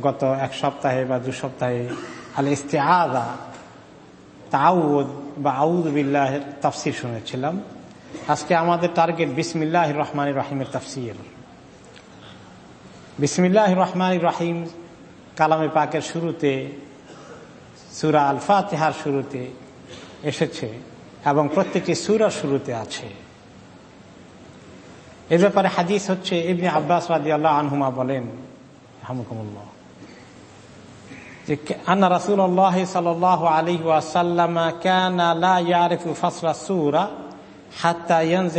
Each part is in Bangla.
গত এক সপ্তাহে বা দু সপ্তাহে আল ইস্তেআদা তাউদ বা আউদ বিল্লাহের তাফসির শুনেছিলাম। আজকে আমাদের টার্গেট বিসমিল্লাহ রহমান রাহিমের তাফসির। বিসমিল্লাহ রহমান রাহিম কালামে পাকের শুরুতে, সুরা আল ফাতেহার শুরুতে এসেছে এবং প্রত্যেকটি সুরার শুরুতে আছে। এ ব্যাপারে হাদিস হচ্ছে ইবনে আব্বাস রাজি আল্লাহ আনহুমা বলেন হামুকুমুল্লাহ যে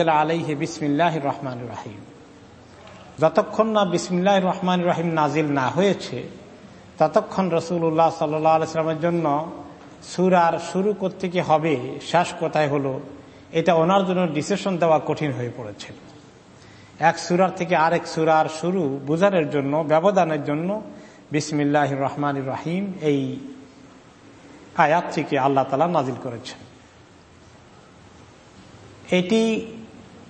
লা আলাইহি বিসমিল্লাহির রহমানির রহিম। যতক্ষণ না বিসমিল্লাহির রহমানির রহিম নাজিল না হয়েছে, ততক্ষণ রসুল্লাহ সাল্লাহ আলাইস্লামের জন্য সুরার শুরু করতে কি হবে, শেষ কোথায় হলো, এটা ওনার জন্য ডিসিশন দেওয়া কঠিন হয়ে পড়েছিল এক সুরার থেকে আরেক সুরার শুরু বোঝানোর জন্য, ব্যবধানের জন্য বিসমিল্লাহ রহমান রাহিম। এই আয়াতটিকে আল্লাহ তালা নাজিল করেছেন। এটি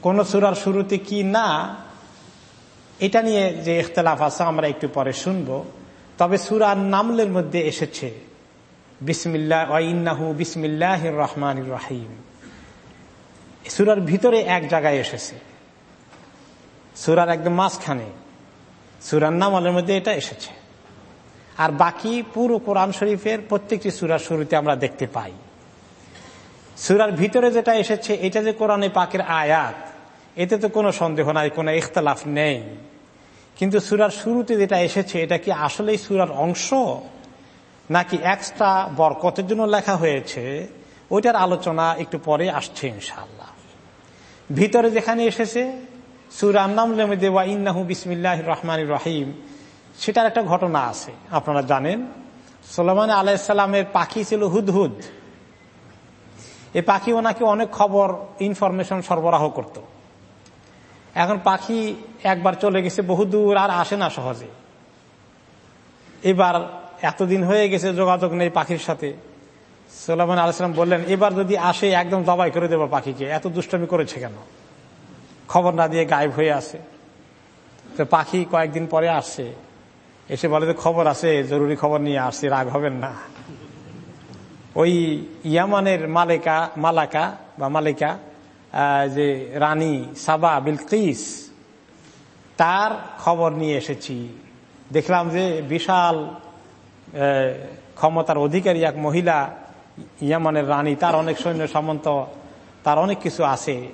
কোন সুরার শুরুতে কি না, এটা নিয়ে যে ইখতলাফ আছে আমরা একটু পরে শুনব। তবে সুরার নামলের মধ্যে এসেছে বিসমিল্লাহ ওয়াইন্নাহু বিসমিল্লাহ রহমান রাহিম। সুরার ভিতরে এক জায়গায় এসেছে। সুরার একদম মাঝখানে, সুরার নামালের মধ্যে এটা এসেছে। আর বাকি পুরো কোরআন শরীফের প্রত্যেকটি সুরার শুরুতে আমরা দেখতে পাই। সুরার ভিতরে যেটা এসেছে, এটা যে কোরআনে পাকের আয়াত, এতে তো কোনো সন্দেহ নাই, কোনো ইখতলাফ নেই। কিন্তু সুরার শুরুতে যেটা এসেছে, এটা কি আসলেই সুরার অংশ? নাকি এক্সট্রা বরকতের জন্য লেখা হয়েছে? ওইটার আলোচনা একটু পরে আসছে ইনশাল্লাহ ভিতরে যেখানে এসেছে, সুরার নাম দেওয়া, ইন্নাহু বিসমিল্লাহ রহমান রহিম। সেটার একটা ঘটনা আছে, আপনারা জানেন। সোলামান আলাইসাল্লামের পাখি ছিল হুদহুদ। এই পাখি ওনাকে অনেক খবর, ইনফরমেশন সরবরাহ করত। এখন পাখি একবার চলে গেছে বহুদূর আর আসে না সহজে। এবার এতদিন হয়ে গেছে যোগাযোগ নেই পাখির সাথে। সোলামান আলাইসালাম বললেন, এবার যদি আসে, একদম দবাই করে দেবো পাখিকে। এত দুষ্টমি করেছে কেন? খবর না দিয়ে গায়েব হয়ে আছে। তো পাখি কয়েকদিন পরে আসছে। এসে বলে যে খবর আছে, জরুরি খবর নিয়ে আসছি, রাগ হবেন না। ওই ইয়ামানের মালিকা, মালাকা বা মালিকা যে রানী সাবা বিলকিস তার খবর নিয়ে এসেছি। দেখলাম যে বিশাল ক্ষমতার অধিকারী এক মহিলা, ইয়ামানের রানী, তার অনেক সৈন্য সামন্ত, তার অনেক কিছু আছে।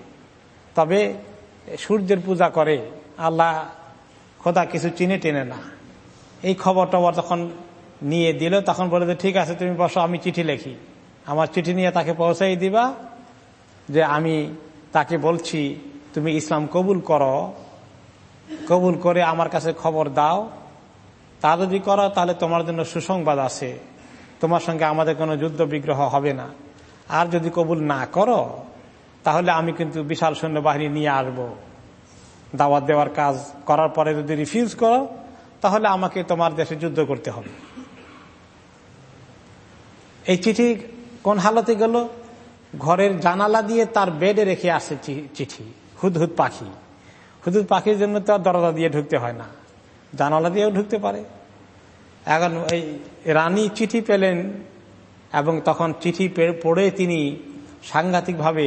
তবে সূর্যের পূজা করে, আল্লাহ খোদা কিছু চিনে টেনে না। এই খবর টবর তখন নিয়ে দিল, তখন বলে যে, ঠিক আছে, তুমি বসো, আমি চিঠি লেখি। আমার চিঠি নিয়ে তাকে পৌঁছাই দিবা যে, আমি তাকে বলছি, তুমি ইসলাম কবুল করো। কবুল করে আমার কাছে খবর দাও। তা যদি করো, তাহলে তোমার জন্য সুসংবাদ আছে। তোমার সঙ্গে আমাদের কোনো যুদ্ধ বিগ্রহ হবে না। আর যদি কবুল না করো, তাহলে আমি কিন্তু বিশাল সৈন্যবাহিনী নিয়ে আসব। দাওয়াত দেওয়ার কাজ করার পরে যদি রিফিউজ করো তাহলে আমাকে তোমার দেশে যুদ্ধ করতে হবে। এই চিঠি কোন হালতে গেল? ঘরের জানালা দিয়ে তার বেডে রেখে আসে চিঠি, হুদহুদ পাখি। হুদহুদ পাখির জন্য তো দরজা দিয়ে ঢুকতে হয় না। জানালা দিয়েও ঢুকতে পারে। এখন এই রানী চিঠি পেলেন এবং তখন চিঠি পড়ে তিনি সাংঘাতিকভাবে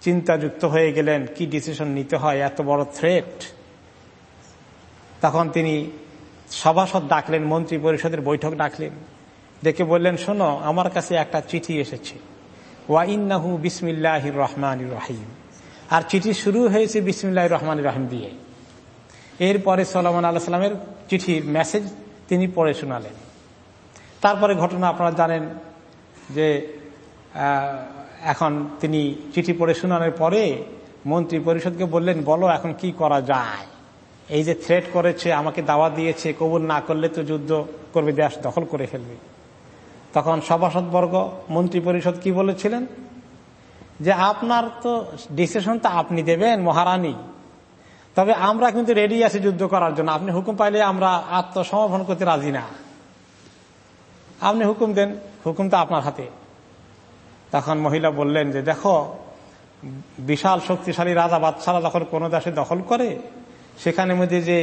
চিন্তাযুক্ত হয়ে গেলেন, কি ডিসিশন নিতে হয়, এত বড় থ্রেট তখন তিনি সভাসদ ডাকলেন মন্ত্রী পরিষদের বৈঠক ডাকলেন। ডেকে বললেন, শোনো, আমার কাছে একটা চিঠি এসেছে। ওয়াইন্নাহু বিসমিল্লাহ রহমান রাহিম। আর চিঠি শুরু হয়েছে বিসমিল্লাহ রহমান রাহিম দিয়ে। এরপরে সলমান আল্লাহ সাল্লামের চিঠির মেসেজ তিনি পড়ে শোনালেন। তারপরে ঘটনা আপনারা জানেন যে এখন তিনি চিঠি পড়ে শোনানোর পরে মন্ত্রী পরিষদকে বললেন, বলো, এখন কি করা যায়? এই যে থ্রেট করেছে, আমাকে দাওয়া দিয়েছে, কবুল না করলে তো যুদ্ধ করবে, দেশ দখল করে ফেলবে। তখন সভাসদবর্গ মন্ত্রী পরিষদ কি বলেছিলেন? যে আপনার তো ডিসিশন তো আপনি দেবেন, মহারানী। তবে আমরা কিন্তু রেডি আছি যুদ্ধ করার জন্য। আপনি হুকুম পাইলে আমরা আত্মসমর্পণ করতে রাজি না। আপনি হুকুম দেন, হুকুম তো আপনার হাতে। তখন মহিলা বললেন যে, দেখো, বিশাল শক্তিশালী রাজা বাদশারা যখন কোনো দেশে দখল করে? সেখানে মধ্যে যে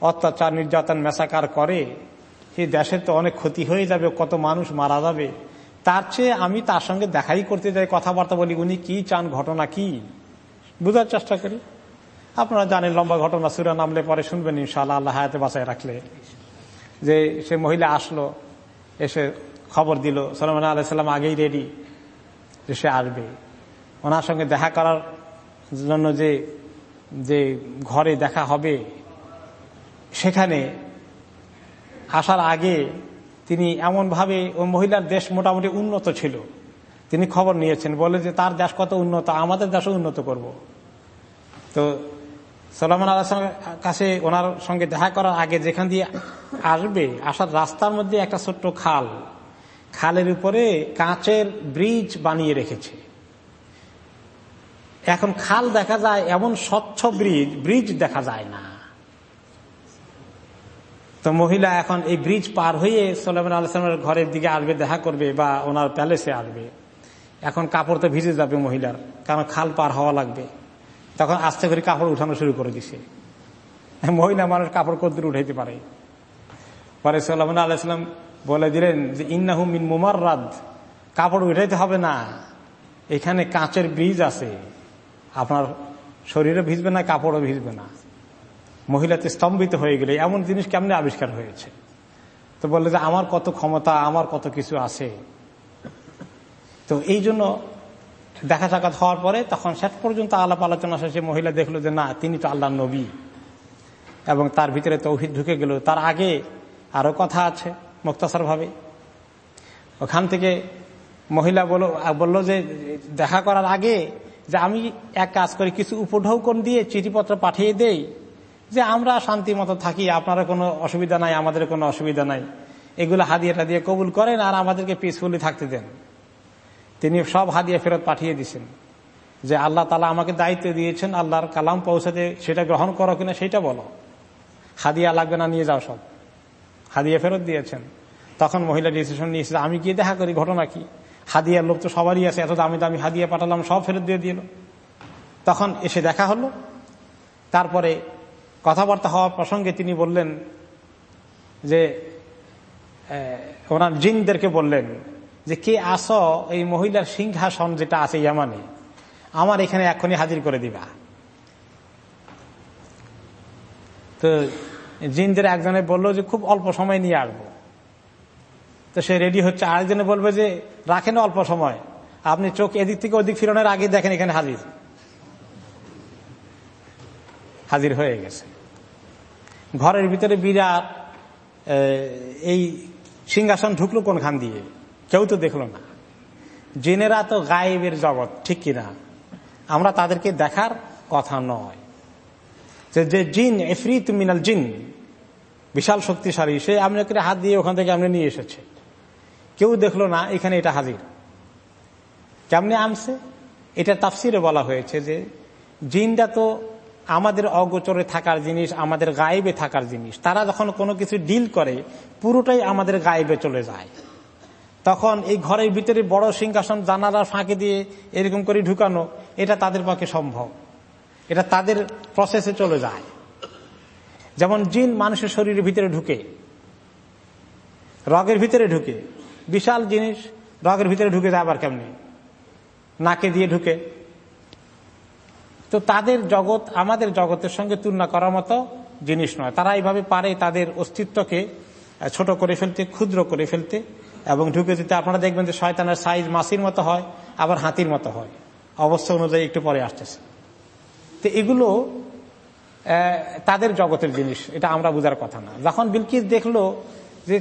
অত্যাচার, নির্যাতন, মেসাকার করে সেই দেশের তো অনেক ক্ষতি হয়ে যাবে, কত মানুষ মারা যাবে। তার চেয়ে আমি তার সঙ্গে দেখাই করতে যাই, কথাবার্তা বলি, উনি কি চান, ঘটনা কি? বুঝার চেষ্টা করি। আপনারা জানেন, লম্বা ঘটনা, সুরা নামলে পরে শুনবেন ইনশাল্লাহ আল্লাহ হায়াতে বাসায় রাখলে। যে সে মহিলা আসলো, এসে খবর দিল সালমান আলাইসাল্লাম আগেই রেডি যে সে আসবে। ওনার সঙ্গে দেখা করার জন্য যে যে ঘরে দেখা হবে, সেখানে আসার আগে তিনি এমনভাবে ওই মহিলার দেশ মোটামুটি উন্নত ছিল। তিনি খবর নিয়েছেন, বলে যে তার দেশ কত উন্নত, আমাদের দেশও উন্নত করব। তো সালামান আল্লাহ কাছে ওনার সঙ্গে দেখা করার আগে যেখান দিয়ে আসবে, আসার রাস্তার মধ্যে একটা ছোট্ট খাল। খালের উপরে কাঁচের ব্রিজ বানিয়ে রেখেছে। এখন খাল দেখা যায়, এমন স্বচ্ছ ব্রিজ ব্রিজ দেখা যায় না। তো মহিলা এখন এই ব্রিজ পার হয়ে সোলেমান আলসালামের ঘরের দিকে আসবে, দেখা করবে বা ওনার প্যালেসে আসবে। এখন কাপড় তো ভিজে যাবে মহিলার, কারণ খাল পার হওয়া লাগবে। তখন আস্তে করে কাপড় উঠানো শুরু করে দিছে। মহিলা মানুষ কাপড় কদ্দুর উঠাইতে পারে। পরে সোলামান আলাইসালাম বলে দিলেন যে, ইন্নাহু মিন মুমার রাদ কাপড় উঠাইতে হবে না। এখানে কাঁচের ব্রিজ আছে। আপনার শরীরে ভিজবে না, কাপড়ও ভিজবে না। মহিলাতে স্তম্ভিত হয়ে গেলে এমন জিনিস কেমনে আবিষ্কার হয়েছে? তো বললে যে আমার কত ক্ষমতা, আমার কত কিছু আছে। তো এই জন্য দেখা সাক্ষাৎ হওয়ার পরে তখন শেষ পর্যন্ত আলাপ আলোচনা শেষে মহিলা দেখল যে না, তিনি তো আল্লাহ নবী। এবং তার ভিতরে তৌহিদ ঢুকে গেল। তার আগে আরও কথা আছে মুক্তাসার ভাবে ওখান থেকে মহিলা বলল যে দেখা করার আগে যে আমি এক কাজ করি, কিছু উপঢৌকন দিয়ে চিঠিপত্র পাঠিয়ে দেই, যে আমরা শান্তি মতো থাকি আপনারা কোনো অসুবিধা নাই আমাদের কোনো অসুবিধা নাই। এগুলো হাদিয়াটা দিয়ে কবুল করেন আর আমাদেরকে পিসফুলি থাকতে দেন। তিনি সব হাদিয়া ফেরত পাঠিয়ে দিছেন যে আল্লাহ তালা আমাকে দায়িত্ব দিয়েছেন, আল্লাহর কালাম পৌঁছাতে সেটা গ্রহণ করো কিনা সেটা বলো। হাদিয়া লাগবে না, নিয়ে যাও সব। হাদিয়া ফেরত দিয়েছেন। তখন মহিলা ডিসিশন নিয়েছে আমি গিয়ে দেখা করি, ঘটনা কি? হাদিয়ার লোক তো সবারই আছে, এত দামি দামি হাদিয়া পাঠালাম, সব ফেরত দিয়ে দিল। তখন এসে দেখা হলো। তারপরে কথাবার্তা হওয়ার প্রসঙ্গে তিনি বললেন যে ওনার জিনদেরকে বললেন যে, কে আস এই মহিলার সিংহাসন যেটা আছে ইয়ামানে? আমার এখানে এখনই হাজির করে দিবা। তো জিনদের একজনে বলল যে, খুব অল্প সময় নিয়ে আসব। তো সে রেডি হচ্ছে। আরেকজনে বলবে যে, রাখেন অল্প সময়। আপনি চোখ এদিক থেকে ওদিক ফিরানোর আগে দেখেন এখানে হাজির। হাজির হয়ে গেছে। ঘরের ভিতরে বিরাট এই সিংহাসন ঢুকলো কোনখান দিয়ে? কেউ তো দেখল না। জিনেরা তো গায়েবের জগৎ, ঠিক কিনা আমরা তাদেরকে দেখার কথা নয়। যে জিন, এফরিত মিনাল জিন, বিশাল শক্তিশালী, সে আপনাকে হাত দিয়ে ওখান থেকে আপনি নিয়ে এসেছে। কেউ দেখল না, এখানে এটা হাজির। কেমনে আনছে এটা তাফসিরে বলা হয়েছে যে জিনটা তো আমাদের অগোচরে থাকার জিনিস, আমাদের গায়েবে থাকার জিনিস। তারা যখন কোনো কিছু ডিল করে, পুরোটাই আমাদের গায়েবে চলে যায়। তখন এই ঘরের ভিতরে বড় সিংহাসন, জানালার ফাঁকে দিয়ে এরকম করে ঢুকানো, এটা তাদের পক্ষে সম্ভব। এটা তাদের প্রসেসে চলে যায়। যেমন জিন মানুষের শরীরের ভিতরে ঢুকে, রগের ভিতরে ঢুকে বিশাল জিনিস রগের ভিতরে ঢুকে যায় আবার কেমনি? নাকে দিয়ে ঢুকে। তো তাদের জগৎ, আমাদের জগতের সঙ্গে তুলনা করার মতো জিনিস নয়। তারা এইভাবে পারে তাদের অস্তিত্বকে ছোট করে ফেলতে, ক্ষুদ্র করে ফেলতে এবং ঢুকে দিতে আপনারা দেখবেন যে শয়তানের সাইজ মাসির মতো হয়, আবার হাতির মতো হয়। অবস্থা অনুযায়ী একটু পরে আসতেছে। তো এগুলো তাদের জগতের জিনিস। এটা আমরা বোঝার কথা না। যখন বিলকিস দেখল যে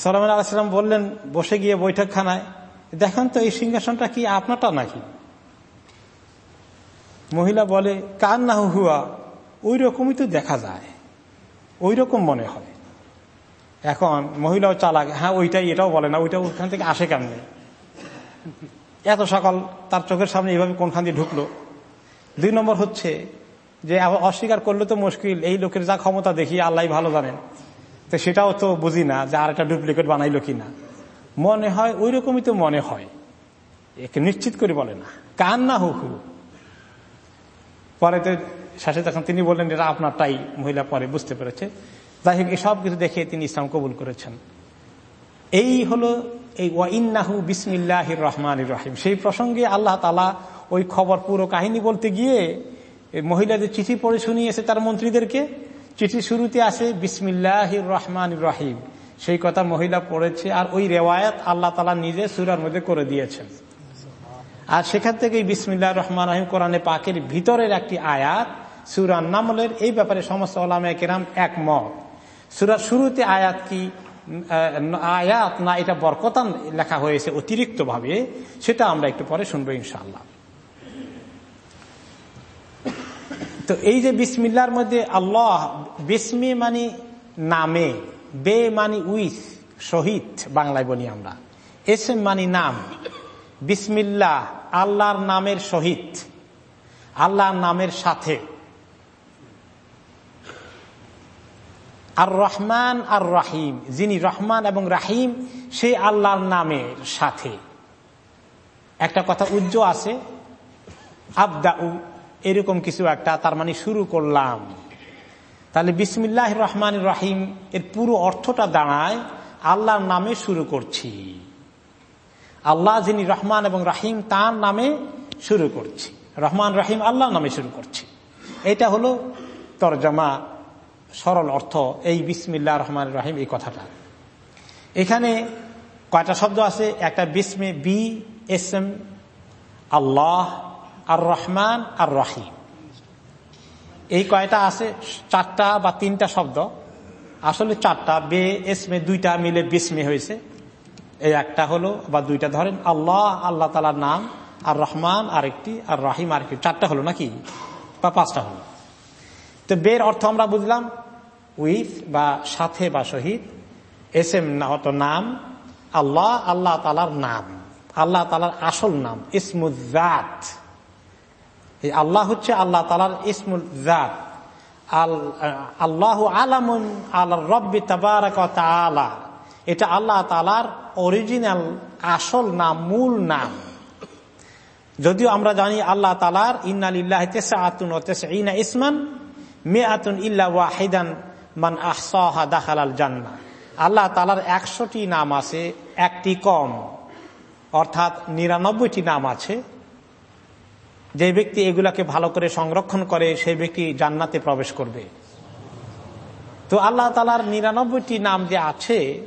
সালাম আলাইসালাম বললেন, বসে গিয়ে বৈঠকখানায়, দেখেন তো এই সিংহাসনটা কি আপনারটা নাকি? মহিলা বলে কার না হুয়া ওই রকমই তো দেখা যায় ওই রকম মনে হয়। এখন মহিলাও চালাক হ্যাঁ ওইটাই, এটাও বলে না, ওইটা ওখান থেকে আসে কেমনে? এত সকাল তার চোখের সামনে এইভাবে কোনখান দিয়ে ঢুকলো। দুই নম্বর হচ্ছে যে অস্বীকার করলে তো মুশকিল, এই লোকের যা ক্ষমতা দেখি আল্লাহ ভালো জানেন। তো সেটাও তো বুঝি না যে আর একটা ডুপ্লিকেট বানাইলো কিনা। মনে হয় ওই রকমই তো মনে হয়। একে নিশ্চিত করে বলে না। কান না হু হু। পরে তো শেষে তখন তিনি বললেন এটা আপনারটাই মহিলা পরে বুঝতে পেরেছে। যাই হোক সব কিছু দেখে তিনি ইসলাম কবুল করেছেন। এই হলো এই ওয়াইন্নাহু বিসমিল্লাহ রহমান রহিম। সেই প্রসঙ্গে আল্লাহ তালা ওই খবর পুরো কাহিনী বলতে গিয়ে মহিলাদের চিঠি পড়ে শুনিয়েছে তার মন্ত্রীদেরকে। চিঠি শুরুতে আসে বিসমিল্লাহ রহমান রহিম। সেই কথা মহিলা পড়েছে আর ওই রেওয়ায়ত আল্লাহ তালা নিজে সুরার মধ্যে করে দিয়েছেন। আর সেখান থেকে বিসমিল্লাহ রহমান রহিম কোরআনে পাকের ভিতরের একটি আয়াত সুরান নামলের এই ব্যাপারে সমস্ত ওলামে কেরাম একমত। সুরার শুরুতে আয়াত কি? আয়াত না, এটা বরকতান লেখা হয়েছে অতিরিক্ত ভাবে সেটা আমরা একটু পরে শুনব ইনশাল্লাহ তো এই যে বিসমিল্লার মধ্যে আল্লাহ, বিসমি মানি নামে, বে মানি উইস, শহীদ, বাংলায় বলি আমরা। এস এম মানি নাম। বিসমিল্লাহ, আল্লাহর নামের শহীদ, আল্লাহর নামের সাথে। আর রহমান আর রাহিম যিনি রহমান এবং রাহিম সেই আল্লাহর নামের সাথে। একটা কথা উজ্জ্ব আছে, আবদাউ এরকম কিছু একটা, তার মানে শুরু করলাম। তাহলে বিসমিল্লাহ রহমান রাহিম, এর পুরো অর্থটা দাঁড়ায়, আল্লাহর নামে শুরু করছি। আল্লাহ যিনি রহমান এবং রাহিম, তার নামে শুরু করছি। রহমান, রাহিম আল্লাহ নামে শুরু করছি। এটা হলো তরজমা, সরল অর্থ, এই বিসমিল্লা রহমান রাহিম, এই কথাটা। এখানে কয়টা শব্দ আছে? একটা বিসমে বি, এস এম, আল্লাহ আর রহমান আর রাহিম এই কয়টা আছে? চারটা বা তিনটা শব্দ। আসলে চারটা, বে, এসমে দুইটা মিলে বিসমে হয়েছে। এই একটা হলো বা দুইটা ধরেন, আল্লাহ আল্লাহ তালার নাম আর রহমান আরেকটি আর রাহিম আরেকটি। চারটা হলো নাকি? বা পাঁচটা হলো। তো বের অর্থ আমরা বুঝলাম, উইথ বা সাথে বা শহীদ এস এম অত নাম, আল্লাহ আল্লাহ তালার নাম, আল্লাহ তালার আসল নাম ইসমুজাত এই আল্লাহ হচ্ছে আল্লাহ তালার ইসমুল জাত। আল্লাহ আলামুন আল্লাহ রব্বি তালা এটা আল্লাহ তালার অরিজিনাল, আসল নাম, মূল নাম। যদিও আমরা জানি আল্লাহ তালার ইন্নালিল্লাহ তেসা আতুন ও তেসা ইনা ইসমান মে আতুন ইল্লা ওয়াহিদান মান আহসাহা দাখালাল জান্না আল্লাহ তালার একশোটি নাম আছে, একটি কম, অর্থাৎ নিরানব্বইটি নাম আছে। যে ব্যক্তি এগুলাকে ভালো করে সংরক্ষণ করে, সেই ব্যক্তি জান্নাতে প্রবেশ করবে। তো আল্লাহ তালার নিরানব্বইটি নাম যে আছে,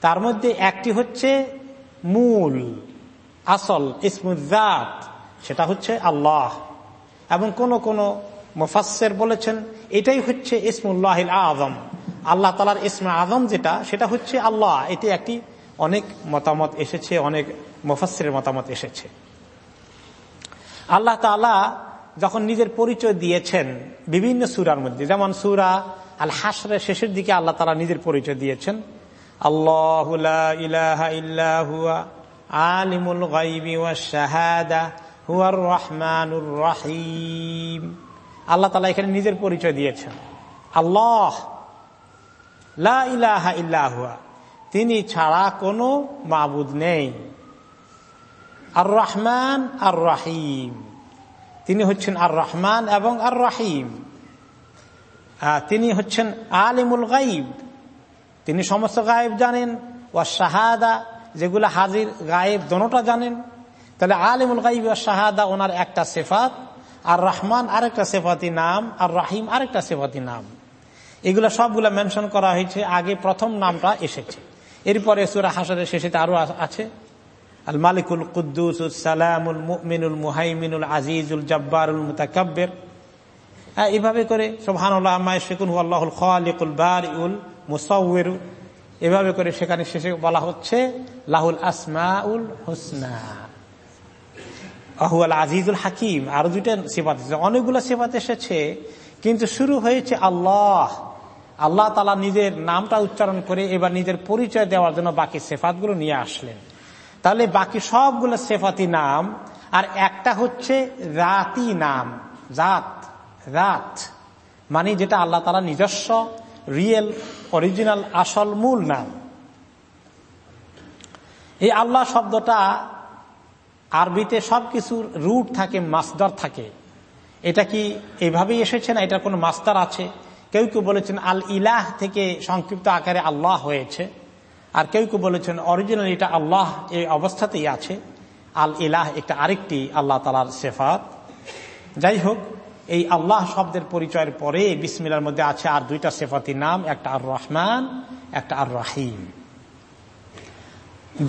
তার মধ্যে একটি হচ্ছে মূল, আসল ইসমুজাত সেটা হচ্ছে আল্লাহ। এবং কোন কোন মুফাসের বলেছেন, এটাই হচ্ছে ইসমুল্লাহ আজম আল্লাহ তালার ইসমা আজম যেটা, সেটা হচ্ছে আল্লাহ। এটি একটি অনেক মতামত এসেছে, অনেক মুফাসের মতামত এসেছে। আল্লাহ তালা যখন নিজের পরিচয় দিয়েছেন বিভিন্ন সুরার মধ্যে, যেমন সুরা আল হাসরের শেষের দিকে আল্লাহ তালা নিজের পরিচয় দিয়েছেন, আল্লাহ আলিমুল শাহাদা, হুয়ার রহমানুর রাহিম। আল্লাহ তালা এখানে নিজের পরিচয় দিয়েছেন। আল্লাহ ইলাহা ইল্লাহুয়া তিনি ছাড়া কোনো মাবুদ নেই। আর রহমান আর রাহিম তিনি হচ্ছেন আর রহমান এবং আর রাহিম তিনি হচ্ছেন আলিমুল গাইব তিনি সমস্ত গায়েব জানেন ও শাহাদা যেগুলো হাজির গায়েব দোনোটা জানেন। তাহলে আলিমুল গাইব ও শাহাদা ওনার একটা সেফাত আর রহমান আরেকটা সেফাতি নাম আর রাহিম আরেকটা সেফাতি নাম। এগুলো সবগুলো মেনশন করা হয়েছে, আগে প্রথম নামটা এসেছে। এরপরে সুরা হাসরের শেষে আরও আছে। আল মালিকুল কুদ্দুস সালামুল মুমিনুল মুহাইমিনুল আজিজুল জব্বারুল মুতাকাব্বের। এইভাবে করে সোহানুল্লাহ শেকুন আল্লাহুল খালিকুল বারিউল মুসাউরু এভাবে করে সেখানে শেষে বলা হচ্ছে, লাহুল আসমাউল হুসনা। আহুয়াল আজিজুল হাকিম, আরও দুইটা সেবাত অনেকগুলো সেবাত এসেছে, কিন্তু শুরু হয়েছে আল্লাহ। আল্লাহ তালা নিজের নামটা উচ্চারণ করে এবার নিজের পরিচয় দেওয়ার জন্য বাকি সেফাতগুলো নিয়ে আসলেন। তাহলে বাকি সবগুলো সেফাতি নাম, আর একটা হচ্ছে রাতি নাম রাত রাত মানে যেটা আল্লাহ তালা নিজস্ব রিয়েল অরিজিনাল আসল, মূল নাম। এই আল্লাহ শব্দটা আরবিতে সব কিছুর রুট থাকে মাসদার থাকে। এটা কি এভাবেই এসেছে না? এটার কোনো মাস্টার আছে? কেউ কেউ বলেছেন আল ইলাহ থেকে সংক্ষিপ্ত আকারে আল্লাহ হয়েছে। আর কেউ কেউ বলেছেন অরিজিনাল এটা আল্লাহ এই অবস্থাতেই আছে, আল ইলাহ একটা আরেকটি আল্লাহ তালার সেফাত। যাই হোক, এই আল্লাহ শব্দের পরিচয়ের পরে বিসমিলার মধ্যে আছে আর দুইটা সেফাতির নাম, একটা আর রহমান একটা আর রাহিম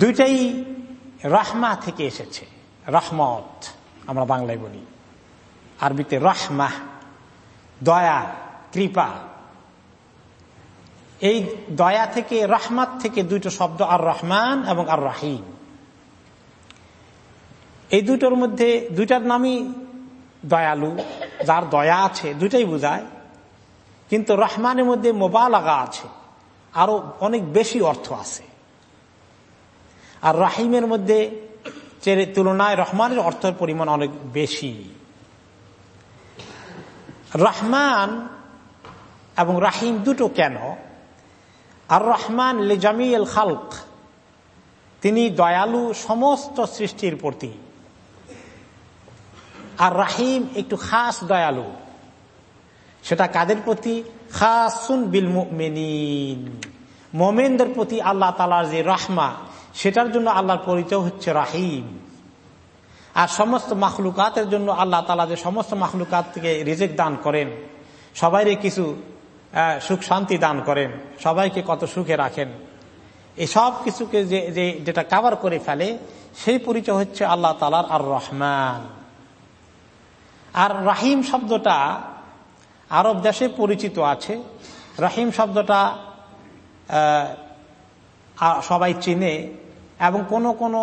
দুইটাই রাহমা থেকে এসেছে, রহমত, আমরা বাংলায় বলি। আরবিতে রহমা, দয়া, কৃপা। এই দয়া থেকে, রহমাত থেকে দুইটো শব্দ আর রহমান এবং আর রাহিম এই দুটোর মধ্যে, দুইটার নামই দয়ালু, যার দয়া আছে, দুইটাই বোঝায়। কিন্তু রহমানের মধ্যে মোবালাগা আছে, আরও অনেক বেশি অর্থ আছে। আর রাহিমের মধ্যে তুলনায় রহমানের অর্থের পরিমাণ অনেক বেশি। রহমান এবং রাহিম দুটো কেন? আর রহমান লেজামিল খালক। তিনি দয়ালু সমস্ত সৃষ্টির প্রতি। আর রাহিম একটু খাস দয়ালু। সেটা কাদের প্রতি? খাসুন বিল মেনিন মোমেনদের প্রতি আল্লাহ তালার যে রহমা, সেটার জন্য আল্লাহর পরিচয় হচ্ছে রাহিম। আর সমস্ত মাখলুকাতের জন্য আল্লাহ তালা যে সমস্ত মাখলুকাত থেকে রিজেক দান করেন, সবাইরে কিছু সুখ শান্তি দান করেন। সবাইকে কত সুখে রাখেন। এই সব কিছুকে যে যেটা কাভার করে ফেলে, সেই পরিচয় হচ্ছে আল্লাহ তালার আর রহমান আর রাহিম শব্দটা আরব দেশে পরিচিত আছে। রাহিম শব্দটা সবাই চিনে এবং কোন কোন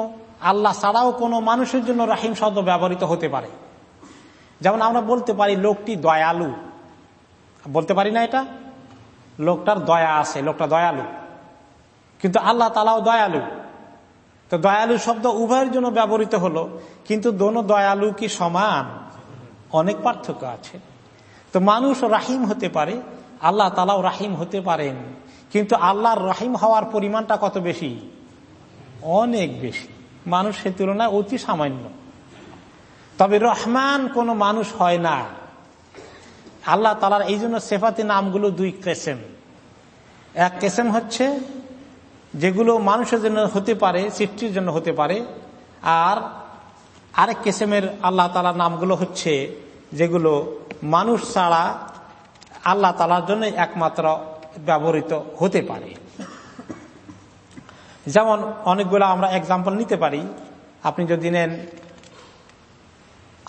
আল্লাহ ছাড়াও কোনো মানুষের জন্য রাহিম শব্দ ব্যবহৃত হতে পারে। যেমন আমরা বলতে পারি, লোকটি দয়ালু। বলতে পারি না এটা? লোকটার দয়া আছে, লোকটা দয়ালু। কিন্তু আল্লাহ তালাও দয়ালু। তো দয়ালু শব্দ উভয়ের জন্য ব্যবহৃত হলো, কিন্তু দোনো দয়ালু কি সমান? অনেক পার্থক্য আছে। তো মানুষ রাহিম হতে পারে, আল্লাহ তালাও রাহিম হতে পারেন। কিন্তু আল্লাহর রাহিম হওয়ার পরিমাণটা কত বেশি? অনেক বেশি। মানুষের তুলনায় অতি সামান্য। তবে রহমান কোনো মানুষ হয় না। আল্লাহ তালার এই জন্য সেফাতি নামগুলো দুই কেসেম। এক কেসেম হচ্ছে যেগুলো মানুষের জন্য হতে পারে, সৃষ্টির জন্য হতে পারে। আর আরেক কেসেমের আল্লাহ তালার নামগুলো হচ্ছে যেগুলো মানুষ ছাড়া আল্লাহ তালার জন্য একমাত্র ব্যবহৃত হতে পারে। যেমন অনেকগুলো আমরা এক্সাম্পল নিতে পারি। আপনি যদি নেন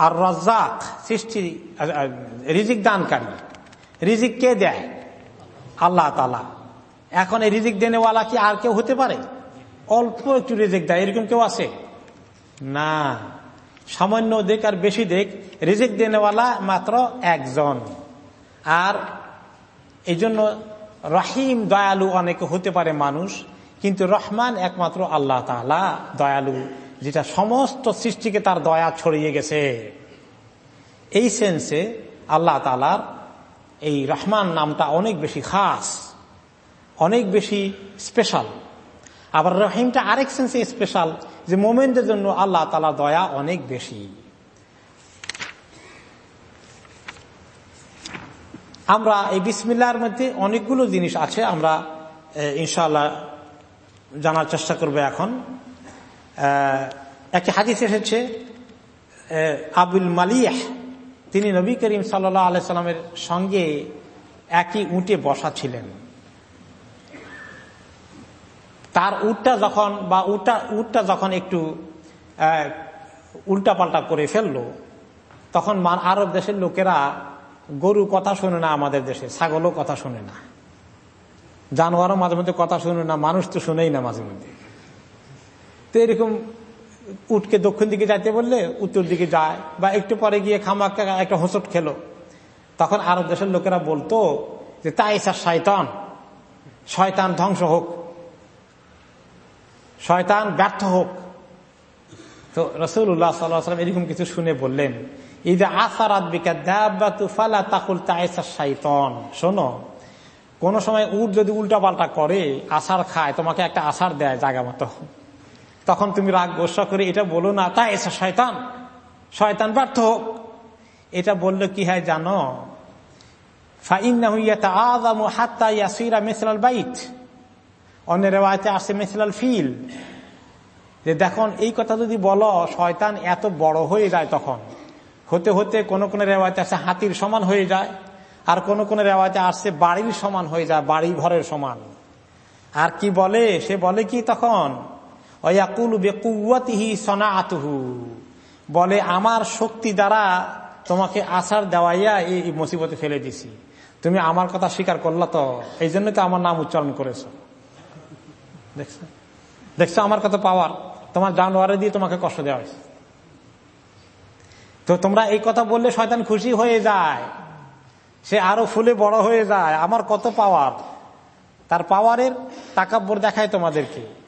আর রাজাক সৃষ্টি রিজিক দানকারী। রিজিক কে দেয়? আল্লাহ তালা এখন এই রিজিক দেনেওয়ালা কি আর কেউ হতে পারে? অল্প একটু রিজিক দেয়। এরকম কেউ আছে? না। সামান্য দেখ আর বেশি দেখ, রিজিক দেনেওয়ালা মাত্র একজন। আর এই জন্য রাহিম দয়ালু অনেকে হতে পারে মানুষ, কিন্তু রহমান একমাত্র আল্লাহ তালা দয়ালু। যেটা সমস্ত সৃষ্টিকে তার দয়া ছড়িয়ে গেছে। এই সেন্সে আল্লাহ তালার এই রহমান নামটা অনেক বেশি খাস, অনেক বেশি স্পেশাল আবার রহিমটা আরেক সেন্সে স্পেশাল যে মোমেন্টের জন্য আল্লাহ তালা দয়া অনেক বেশি। আমরা এই বিসমিল্লার মধ্যে অনেকগুলো জিনিস আছে, আমরা ইনশাল্লাহ জানার চেষ্টা করবে এখন। একটি হাদিস এসেছে আবুল মালিয়াহ তিনি নবী করিম সাল্লাহ আলাইস্লামের সঙ্গে একই উঠে বসা ছিলেন। তার উটটা যখন বা উটটা উটটা যখন একটু উল্টা পাল্টা করে ফেলল, তখন আরব দেশের লোকেরা গরু কথা শুনে না আমাদের দেশে, ছাগলও কথা শুনে না। জানোয়ারও মাঝে মধ্যে কথা শুনে না, মানুষ তো শুনেই না মাঝে মধ্যে। তো এরকম উঠকে দক্ষিণ দিকে যাইতে বললে উত্তর দিকে যায়, বা একটু পরে গিয়ে খামাক্কা একটা হোঁচট খেলো। তখন আরব দেশের লোকেরা বলতো যে তাই স্যার শয়তান। শয়তান ধ্বংস হোক। শয়তান ব্যর্থ হোক। তো রসুল্লাহ সাল্লাম এরকম কিছু শুনে বললেন ঈদে আসারাত ফালা তাকুল শোনো, কোন সময় উট যদি উল্টা পাল্টা করে আসার খায়, তোমাকে একটা আসার দেয় জায়গা মতো। তখন তুমি রাগ গোসা করে এটা বলো না তাই এসা শয়তান। শয়তান ব্যর্থ হোক। এটা বললে কি হয় জানো? অন্য রেওয়ায়তে আসে মেসলাল ফিল। যে দেখুন, এই কথা যদি বলো, শয়তান এত বড় হয়ে যায় তখন। হতে হতে কোন কোন রেওয়ায়তে আসে হাতির সমান হয়ে যায়, আর কোন কোন রেওয়াজে আসছে বাড়ির সমান হয়ে যায়, বাড়ি ঘরের সমান। আর কি বলে? সে বলে কি তখন? বলে, আমার শক্তি দ্বারা তোমাকে আশার দেওয়াইয়া এই মুসিবতে ফেলে দিছি। তুমি আমার কথা স্বীকার করলা তো এই জন্য তো আমার নাম উচ্চারণ করেছ। দেখছ? দেখছ আমার কত পাওয়ার তোমার জানোয়ারে দিয়ে তোমাকে কষ্ট দেওয়া হয়েছে। তো তোমরা এই কথা বললে শয়তান খুশি হয়ে যায়। সে আরও ফুলে বড় হয়ে যায়। আমার কত পাওয়ার তার পাওয়ারের তাকাব্বর দেখায় তোমাদেরকে।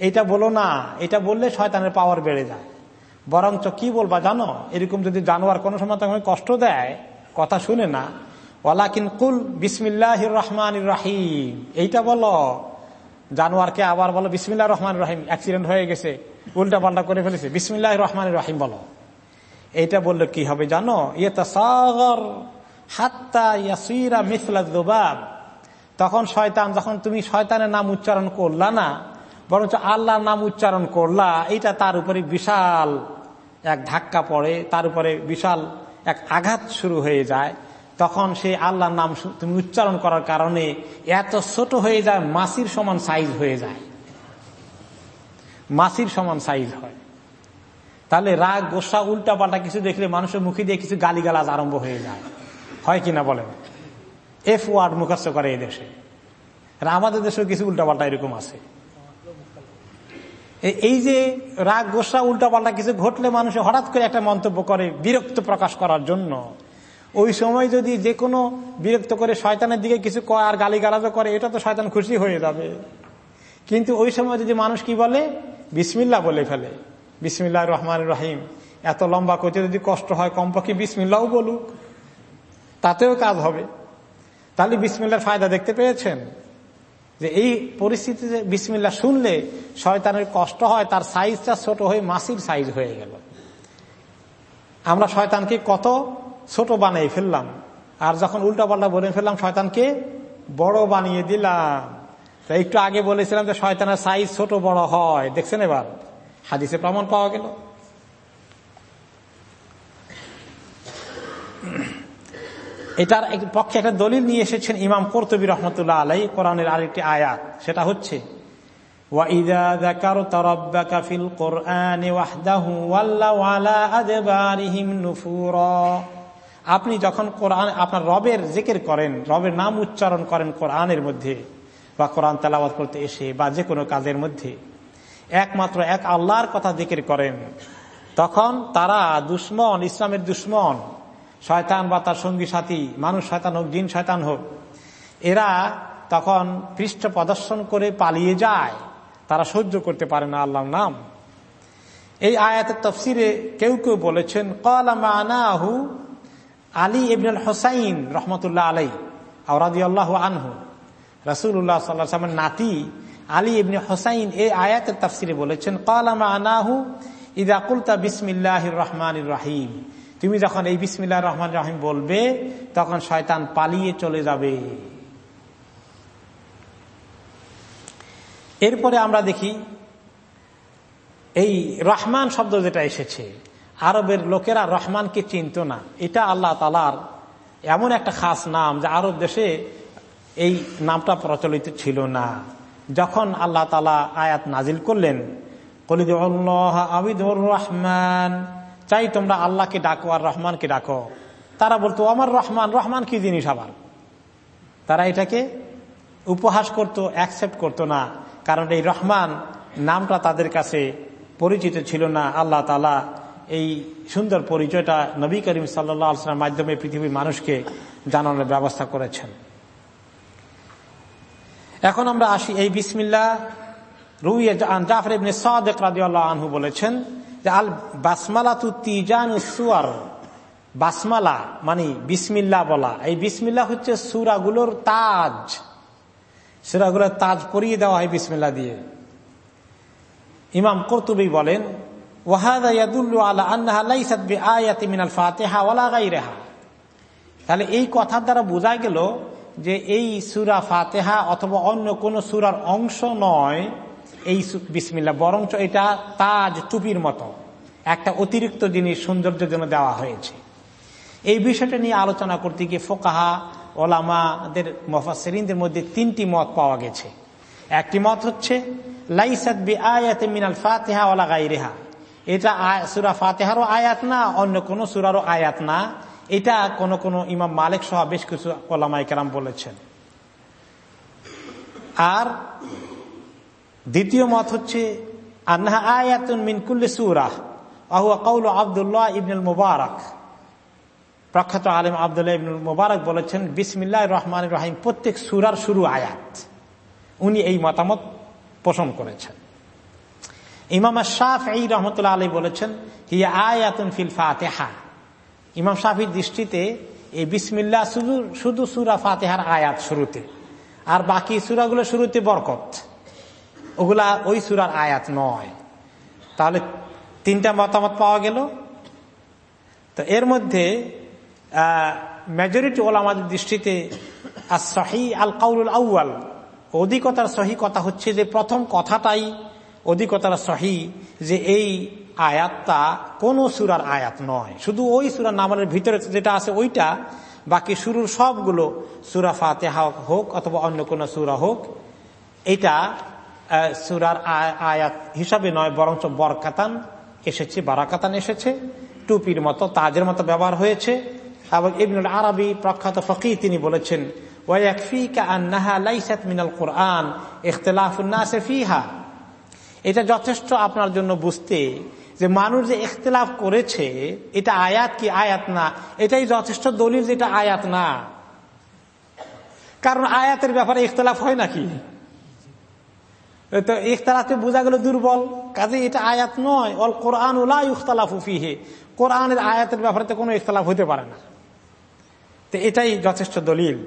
এইটা বলো না, এটা বললে শয়তানের পাওয়ার বেড়ে যায়। বরঞ্চ কি বলবা জানো? এরকম যদি জানোয়ার কোনো সময় তখন কষ্ট দেয়, কথা শুনে না, ওয়ালাকিন কুল বিসমিল্লাহ রহমান রাহিম। এইটা বলো। জানোয়ারকে আবার বলো বিসমিল্লাহ রহমান রাহিম। অ্যাক্সিডেন্ট হয়ে গেছে উল্টা পাল্টা করে ফেলেছে বিসমিল্লাহ রহমান রাহিম বলো। এইটা বললে কি হবে জানো? ইয়ে সাগর হাত্তা তখন শয়তান, যখন তুমি শয়তানের নাম উচ্চারণ করলা না বরঞ্চ আল্লাহর নাম উচ্চারণ করলা এটা তার উপরে বিশাল এক ধাক্কা পড়ে, তার উপরে বিশাল এক আঘাত শুরু হয়ে যায়। তখন সে আল্লাহর নাম তুমি উচ্চারণ করার কারণে এত ছোট হয়ে যায়, মাসির সমান সাইজ হয়ে যায়। মাসির সমান সাইজ হয়। তাহলে রাগ, গোসা উল্টা পাল্টা কিছু দেখলে মানুষের মুখে দিয়ে কিছু গালিগালাজ আরম্ভ হয়ে যায়। হয় কিনা বলেন? এফ ওয়ার্ড মুখস্থ করে এই দেশে। আমাদের দেশেও কিছু উল্টাপাল্টা এরকম আছে। এই যে রাগ গোসা উল্টাপাল্টা কিছু ঘটলে মানুষ হঠাৎ করে একটা মন্তব্য করে বিরক্ত প্রকাশ করার জন্য। ওই সময় যদি যে কোনো বিরক্ত করে শয়তানের দিকে কিছু আর গালি গালাজও করে, এটা তো শয়তান খুশি হয়ে যাবে। কিন্তু ওই সময় যদি মানুষ কি বলে? বিসমিল্লা বলে ফেলে। বিসমিল্লা রহমান রহিম। এত লম্বা করতে যদি কষ্ট হয়, কমপক্ষে বিসমিল্লাও বলুক। তাতেও কাজ হবে। তাহলে বিসমিল্লার ফায়দা দেখতে পেয়েছেন? যে এই পরিস্থিতিতে বিসমিল্লা শুনলে শয়তানের কষ্ট হয়, তার সাইজটা ছোট হয়ে মাসির সাইজ হয়ে গেল। আমরা শয়তানকে কত ছোট বানিয়ে ফেললাম। আর যখন উল্টা পাল্টা বলে ফেললাম, শয়তানকে বড় বানিয়ে দিলাম। তা একটু আগে বলেছিলাম যে শয়তানের সাইজ ছোট বড় হয়। দেখছেন এবার? হাদিসে প্রমাণ পাওয়া গেল। এটার পক্ষে একটা দলিল নিয়ে এসেছেন ইমাম কর্তবী রহমতুল্লাহ আলাই কোরআনের আরেকটি আয়াত। সেটা হচ্ছে আপনি যখন কোরআন, আপনার রবের জিকির করেন, রবের নাম উচ্চারণ করেন কোরআনের মধ্যে, বা কোরআন তেলাবাদ করতে এসে, বা যে কোনো কাজের মধ্যে, একমাত্র এক আল্লাহর কথা জিকির করেন, তখন তারা দুশ্মন, ইসলামের দুশ্মন শয়তান বা তার সঙ্গী সাথী, মানুষ শয়তান হোক, জিন শয়তান হোক, এরা তখন পৃষ্ঠ প্রদর্শন করে পালিয়ে যায়। তারা সহ্য করতে পারে না আল্লাহর নাম। এই আয়াতের তফসিরে কেউ কেউ বলেছেন কলামাহু আলী ইবনুল হোসাইন রহমতুল্লাহ আলাই আওরাদি আল্লাহ আনহু। রসুল্লাহ সাল্লামের নাতি আলী ইবনে হোসাইন এই আয়াতের তফসিরে বলেছেন কলামা আনাহু ইদাকুলতা বিসমিল্লাহ রহমান রাহিম। তুমি যখন এই বিসমিল্লা রহমান রাহিম বলবে, তখন শয়তান পালিয়ে চলে যাবে। এরপরে আমরা দেখি, এই রহমান শব্দ যেটা এসেছে, আরবের লোকেরা রহমানকে চিনত না। এটা আল্লাহ তালার এমন একটা খাস নাম যে আরব দেশে এই নামটা প্রচলিত ছিল না। যখন আল্লাহ তালা আয়াত নাজিল করলেন কলিদ আবিদুর রহমান চাই তোমরা আল্লাহকে ডাকো আর রহমানকে ডাকো। তারা বলতো, আমার রহমান রহমান কি জিনিস আবার? তারা এটাকে উপহাস করত অ্যাকসেপ্ট করতো না। কারণ এই রহমান নামটা তাদের কাছে পরিচিত ছিল না। আল্লাহ তালা এই সুন্দর পরিচয়টা নবী করিম সাল্লামের মাধ্যমে পৃথিবীর মানুষকে জানানোর ব্যবস্থা করেছেন। এখন আমরা আসি এই বিসমিল্লা রুইয়ে জাফর ইবনে সাদেক রাদিয়াল্লাহু আনহু বলেছেন আল বাসমালা তু তিজান সুয়ার, বাসমালা মানে বিসমিল্লা বলা। এই বিসমিল্লা হচ্ছে সুরাগুলোর তাজ। সুরাগুলোর তাজ পরিয়ে দেওয়া হয় বিসমিল্লা দিয়ে। ইমাম কর্তুবী বলেন তাহলে এই কথার দ্বারা বোঝা গেল যে এই সুরা ফাতেহা অথবা অন্য কোন সুরার অংশ নয় এই বিসমিল্লা বরঞ্চ এটা তাজ টুপির মতো। একটা অতিরিক্ত জিনিস সৌন্দর্যের জন্য দেওয়া হয়েছে। এই বিষয়টা নিয়ে আলোচনা করতে গিয়ে ফোকাহা, ওলামাদের মফাসরিনদের মধ্যে তিনটি মত পাওয়া গেছে। একটি মত হচ্ছে লাইসাদ বি আয়াতে মিনাল ফাতেহা ওলা গাইরেহা এটা সুরা ফাতেহারও আয়াত না, অন্য কোন সুরারও আয়াত না। এটা কোন কোন ইমাম মালিক সহ বেশ কিছু ওলামাই কেরাম বলেছেন। আর দ্বিতীয় মত হচ্ছে আন্না আয়াতুন মিন কুল্লি সুরাহ আহুয়া কৌল আবদুল্লাহ ইবনুল মুবারক। প্রখ্যাত আলিম আবদুল্লাহ ইবনুল মুবারক বলেছেন বিসমিল্লাহ রহমান রহিম, প্রত্যেক সুরার শুরু আয়াত। উনি এই মতামত পোষণ করেছেন। ইমাম শাহ এই রহমতুল্লাহ আলী বলেছেন, হিয়া আয়াতুন ফিল ফাতেহা। ইমাম শাফির দৃষ্টিতে এই বিসমিল্লা শুধু শুধু সুরা ফাতেহার আয়াত শুরুতে, আর বাকি সুরাগুলো শুরুতে বরকত। ওগুলা ওই সুরার আয়াত নয়। তাহলে তিনটা মতামত পাওয়া গেল। তো এর মধ্যে মেজরিটি ওলামাদের দৃষ্টিতে আর সহি আল কাউল আউয়াল, অধিকতার সহি কথা হচ্ছে যে প্রথম কথাটাই অধিকতার সহি যে এই আয়াতটা কোন সুরার আয়াত নয়। শুধু ওই সুরার নামের ভিতরে যেটা আছে ওইটা, বাকি শুরুর সবগুলো সুরা ফাতেহা হোক অথবা অন্য কোন সুরা হোক, এটা সুরার আয়াত হিসাবে নয়, বরঞ্চ বরকাতান এসেছে, বারাকাতান এসেছে, টুপির মতো, তাজের মতো ব্যবহার হয়েছে। এবং ইবনুল আরবি প্রখ্যাত ফকি তিনি বলেছেন কোরআন ফিহা। এটা যথেষ্ট আপনার জন্য বুঝতে যে মানুষ যে ইখতলাফ করেছে, এটা আয়াত কি আয়াত না? এটাই যথেষ্ট দলিল যেটা আয়াত না। কারণ আয়াতের ব্যাপারে ইখতলাফ হয় নাকি? তো ইখতলাফে বোঝা গেল দুর্বল। কাজে এটা আয়াত নয়। অল কোরআন ওলা ইখতলাফ ফিহে। কোরআনের আয়াতের ব্যাপারে তো কোনো ইখতলাফ হতে পারে না। তো এটাই যথেষ্ট দলিল।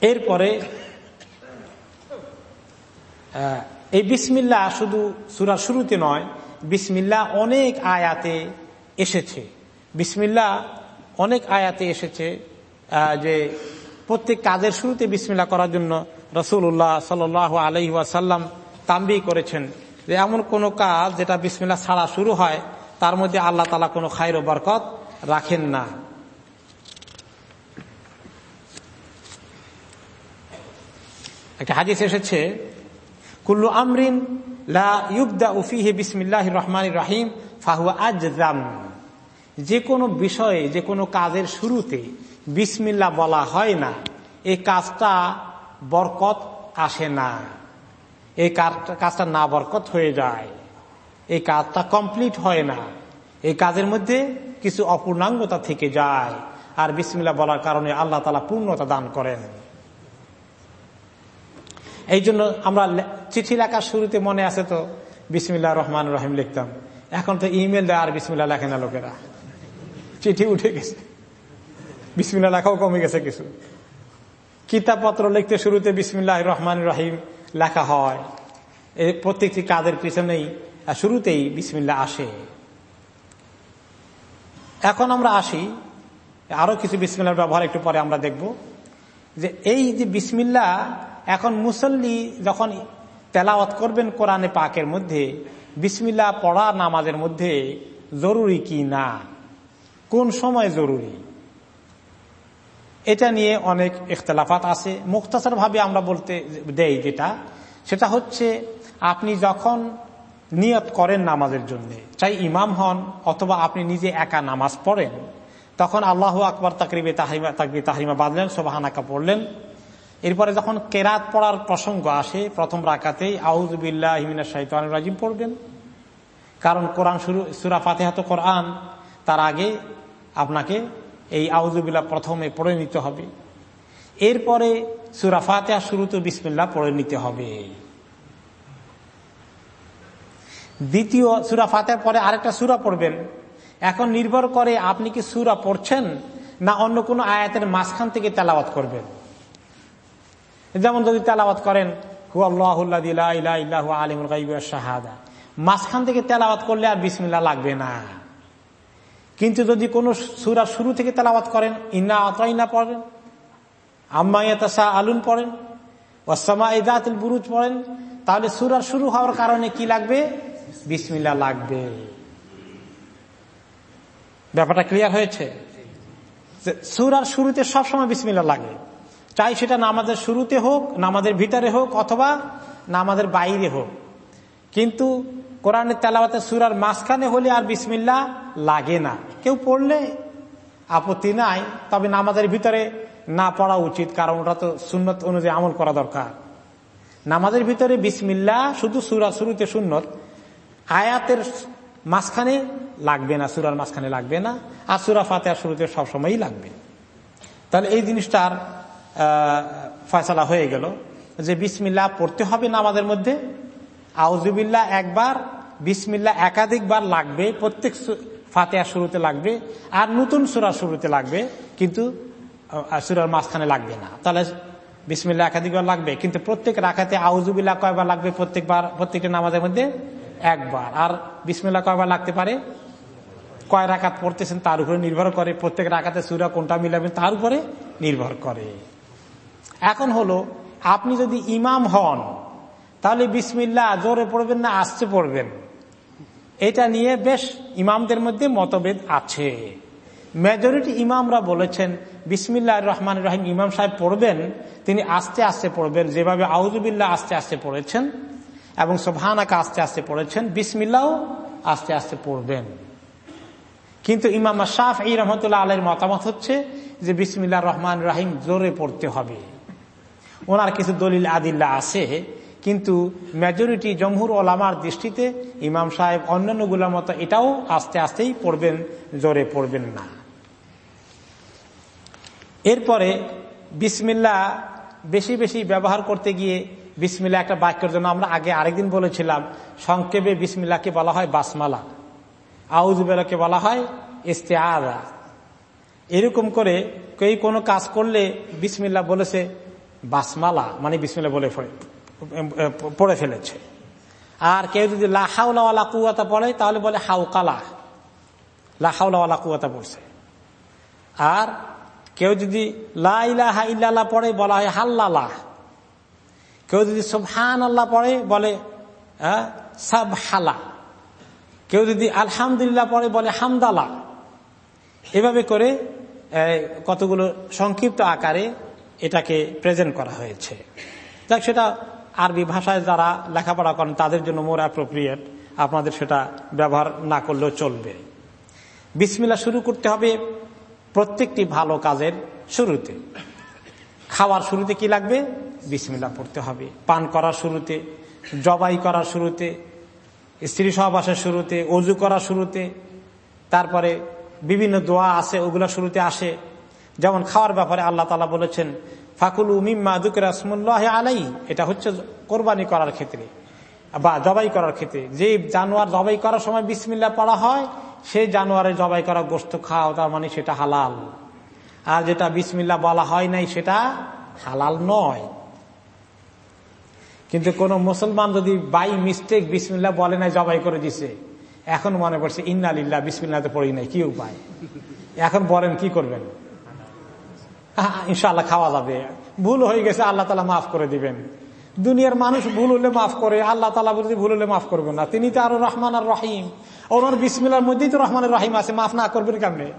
এরপরে এই বিসমিল্লা শুধু সুরার শুরুতে নয় বিসমিল্লা অনেক আয়াতে এসেছে। বিসমিল্লা অনেক আয়াতে এসেছে যে প্রত্যেক কাজের শুরুতে বিসমিল্লা করার জন্য রসুল্লাহ সাল আলহি ওয়াসাল্লাম তাম্বি করেছেন যে এমন কোন কাজ যেটা বিসমিল্লা ছাড়া শুরু হয়, তার মধ্যে আল্লাহ তালা কোনো খাইর বরকত রাখেন না। একটা হাদিস এসেছে, কুল্লু আমরিন লা রহমান রাহিম, ফাহুয়া আজজাম। যে কোনো বিষয়ে, যে কোনো কাজের শুরুতে বিসমিল্লা বলা হয় না। এই কাজটা বরকত আসে না। এই কাজটা না বরকত হয়ে যায়। এই কাজটা কমপ্লিট হয় না। এই কাজের মধ্যে কিছু অপূর্ণাঙ্গতা থেকে যায়। আর বিসমিল্লা বলার কারণে আল্লাহ তালা পূর্ণতা দান করেন। এই জন্য আমরা চিঠি লেখার শুরুতে মনে আছে তো বিসমিল্লা রহমান রহিম লিখতাম। এখন তো ইমেল দেয় আর বিসমিল্লা লেখে না লোকেরা। চিঠি উঠে গেছে। বিসমিল্লা লেখাও কমে গেছে কিছু। কিতাবপত্র লিখতে শুরুতে বিসমিল্লাহ রহমান রহিম লেখা হয়। এই প্রত্যেকটি কাজের পিছনেই শুরুতেই বিসমিল্লা আসে। এখন আমরা আসি, আরও কিছু বিসমিল্লার ব্যবহার একটু পরে আমরা দেখব যে এই যে বিসমিল্লা এখন মুসল্লি যখন তেলাওয়াত করবেন কোরআনে পাকের মধ্যে বিসমিল্লা পড়া নামাজের মধ্যে জরুরি কি না? কোন সময় জরুরি? এটা নিয়ে অনেক ইখতলাফাত আছে। মুক্তাসার ভাবে আমরা বলতে দেই যেটা, সেটা হচ্ছে আপনি যখন নিয়ত করেন নামাজের জন্য, চাই ইমাম হন অথবা আপনি নিজে একা নামাজ পড়েন, তখন আল্লাহ আকবর তাকরিবে তাহিমা তাকবি তাহিমা বাঁধলেন, সোবাহানাকা পড়লেন। এরপরে যখন কেরাত পড়ার প্রসঙ্গ আসে, প্রথম রাকাতেই আউজবিল্লাহ হিমিনা শাহিতান রাজিম পড়বেন। কারণ কোরআন শুরু, সুরা ফাতেহাত কোরআন, তার আগে আপনাকে এই আউজুবিল্লা প্রথমে পড়ে নিতে হবে। এরপরে সুরা ফাতেহা শুরুতে বিসমিল্লা পড়ে নিতে হবে। দ্বিতীয় সুরা ফাতেহার পরে আরেকটা সুরা পড়বেন। এখন নির্ভর করে আপনি কি সুরা পড়ছেন না অন্য কোনো আয়াতের মাঝখান থেকে তেলাওয়াত করবেন। যেমন যদি তেলাওয়াত করেন হু আল্লাহ আলিমুল শাহাদা। মাঝখান থেকে তেলাওয়াত করলে আর বিসমিল্লা লাগবে না। কিন্তু যদি কোনো সুরা শুরু থেকে তেলাওয়াত করেন, ইন্না আতাইনা পড়েন আম্মাইয়াতাসা আলুন পড়েন ওসামা ইদাতুল বুরুজ পড়েন, তাহলে সুরার শুরু হওয়ার কারণে কি লাগবে? বিসমিল্লা লাগবে। ব্যাপারটা ক্লিয়ার হয়েছে? সুরার শুরুতে সবসময় বিসমিল্লা লাগে। চাই সেটা নামাজের শুরুতে হোক, নামাজের ভিতরে হোক, অথবা নামাজের বাইরে হোক। কিন্তু কোরআনের তেলাওয়াতে সুরার মাঝখানে হলে আর বিসমিল্লা লাগে না। কেউ পড়লে আপত্তি নাই, তবে নামাজের ভিতরে না পড়া উচিত, কারণ ওটা তো সুন্নত অনুযায়ী আমল করা দরকার। নামাজের ভিতরে বিসমিল্লা শুধু সুরা শুরুতে সুন্নত, আয়াতের মাঝখানে লাগবে না, সুরার মাঝখানে লাগবে না, আর সুরা ফাতে শুরুতে সবসময়ই লাগবে। তাহলে এই জিনিসটার ফয়সলা হয়ে গেল যে বিসমিল্লা পড়তে হবে নামাজের মধ্যে আউজুবিল্লা একবার বিসমিল্লা একাধিকবার লাগবে, প্রত্যেক ফাতেহা শুরুতে লাগবে, আর নতুন সুরা শুরুতে লাগবে, কিন্তু সুরার মাঝখানে লাগবে না। তাহলে বিসমিল্লা একাধিকবার লাগবে, কিন্তু প্রত্যেক রাখাতে আউজুবিল্লা কয়বার লাগবে প্রত্যেকবার, প্রত্যেকটা নামাজের মধ্যে? একবার। আর বিসমিল্লা কয়বার লাগতে পারে? কয় রাখাত পড়তেছেন তার উপরে নির্ভর করে প্রত্যেক রাখাতে সুরা কোনটা মিলাবেন তার উপরে নির্ভর করে। এখন হলো, আপনি যদি ইমাম হন তাহলে বিসমিল্লা জোরে পড়বেন না, আসতে পড়বেন। এটা নিয়ে বেশ ইমামদের মধ্যে মতভেদ আছে। মেজরিটি ইমামরা বলেছেন বিসমিল্লা রহমান রহিম, ইমাম সাহেব পড়বেন, তিনি আস্তে আস্তে পড়বেন, যেভাবে আউজুবিল্লা আস্তে আস্তে পড়েছেন এবং সোভানাকে আস্তে আস্তে পড়েছেন বিসমিল্লাও আস্তে আস্তে পড়বেন। কিন্তু ইমাম শাহ এই রহমতুল্লাহ আলের মতামত হচ্ছে যে বিসমিল্লা রহমান রাহিম জোরে পড়তে হবে। ওনার কিছু দলিল আদিল্লা আছে কিন্তু মেজরিটি জমহুর ওলামার দৃষ্টিতে ইমাম সাহেব অন্যান্যগুলোর মতো এটাও আস্তে আস্তেই পড়বেন, জোরে পড়বেন না। এরপরে বিসমিল্লা বেশি বেশি ব্যবহার করতে গিয়ে বিসমিল্লা একটা বাক্যের জন্য আমরা আগে আরেকদিন বলেছিলাম, সংক্ষেপে বিসমিল্লাকে বলা হয় বাসমালা। আউজবেলাকে বলা হয় ইস্তে আদা এরকম করে কেউ কোনো কাজ করলে বিসমিল্লা বলেছে বাসমালা মানে বিসমিল্লা বলে পড়ে ফেলেছে। আর কেউ যদি লাহাউলা কুয়াতা পড়ে, তাহলে বলে হাউকালা লাহাউলা কুয়াতা পড়ছে। আর কেউ যদি লাহা ইল্লাহ পড়ে, বলা হয় হাল্লালা। কেউ যদি সুবহান আল্লাহ পড়ে, বলে সাব হালা কেউ যদি আলহামদুলিল্লাহ পড়ে, বলে হামদালা। এভাবে করে কতগুলো সংক্ষিপ্ত আকারে এটাকে প্রেজেন্ট করা হয়েছে। যাক, সেটা আরবি ভাষায় যারা লেখাপড়া করেন, তাদের জন্য মোর অ্যাপ্রোপ্রিয়েট আপনাদের সেটা ব্যবহার না করলেও চলবে। বিসমিল্লা শুরু করতে হবে প্রত্যেকটি ভালো কাজের শুরুতে। খাওয়ার শুরুতে কি লাগবে? বিসমিল্লা পড়তে হবে। পান করার শুরুতে, জবাই করার শুরুতে, স্ত্রী সহবাসের শুরুতে, অজু করার শুরুতে, তারপরে বিভিন্ন দোয়া আছে, ওগুলো শুরুতে আসে। যেমন খাওয়ার ব্যাপারে আল্লাহ তালা বলেছেন ফাকুল উমিম্মা দুকের রসমুল্লাহ আলাই এটা হচ্ছে কোরবানি করার ক্ষেত্রে বা জবাই করার ক্ষেত্রে। যে জানোয়ার জবাই করার সময় বিসমিল্লা পড়া হয়, সেই জানোয়ারে জবাই করা গোস্ত খাওয়া, তার মানে সেটা হালাল। আর যেটা বিসমিল্লা বলা হয় নাই, সেটা হালাল নয়। কিন্তু কোন মুসলমান যদি বাই মিস্টেক বিসমিল্লা বলে নাই, জবাই করে দিছে, এখন মনে পড়ছে ইন্নালিল্লা বিসমিল্লাতে পড়ি নাই, কি উপায়? এখন বলেন, কি করবেন? ইনশাল্লাহ খাওয়া যাবে। ভুল হয়ে গেছে, আল্লাহ তালা মাফ করে দিবেন। দুনিয়ার মানুষ ভুল হলে মাফ করে, আল্লাহ তালা বলতে ভুল হলে মাফ করবেন না। তিনি তো আরও রহমান আর রহিম। ওনার বিসমিল্লার মধ্যেই তো রহমানের রহিম আছে, মাফ না করবেন কেমনে?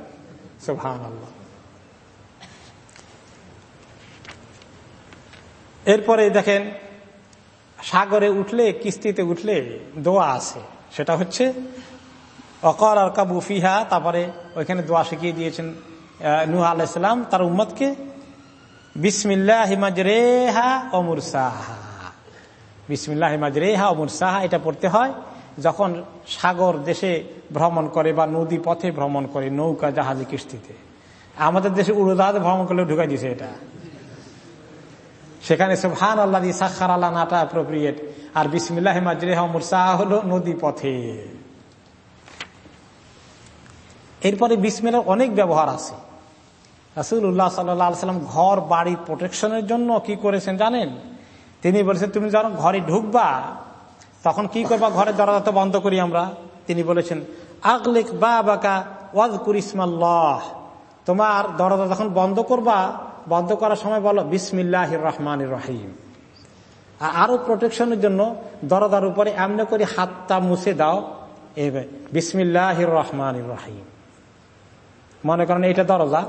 সুহান আল্লাহ এরপরে দেখেন, সাগরে উঠলে, কিস্তিতে উঠলে দোয়া আছে। সেটা হচ্ছে অকর আর কাবু ফিহা, তারপরে ওইখানে দোয়া শিখিয়ে দিয়েছেন নুহ আলাইসালাম তার উম্মতকে, বিসমিল্লাহ হিমাজরেহা অমুর সাহা বিসমিল্লাহ হিমাজরেহা অমুর সাহা এটা পড়তে হয় যখন সাগর দেশে ভ্রমণ করে বা নদী পথে ভ্রমণ করে, নৌকা, জাহাজে, কিস্তিতে। আমাদের দেশে উড়োজাহাজে ভ্রমণ করলে ঢুকাই দিছে এটা। সেখানে সুবহান আল্লাহ সাক্ষার আল্লাহ নাটা অ্যাপ্রোপ্রিয়েট আর বিসমিল্লাহ মাজরেহা মুরসা হলো নদী পথে। এরপরে বিসমিল্লার অনেক ব্যবহার আছে। রাসুল্লাহ সাল্লাম ঘর বাড়ি প্রোটেকশনের জন্য কি করেছেন জানেন? তিনি বলেছেন, তুমি যখন ঘরে ঢুকবা, তখন কি করবা? ঘরের দরজা তো বন্ধ করি আমরা। তিনি বলেছেন, আগলিক বা বাকা ওয়াজ কুরিসমাল্লাহ তোমার দরজা যখন বন্ধ করবা, বন্ধ করার সময় বলো বিসমিল্লাহ রহমান রহিম। আর আরও প্রোটেকশনের জন্য দরজার উপরে এমনি করে হাতটা মুছে দাও বিসমিল্লাহ রহমান রহিম। মনে করেন এটা দরজা।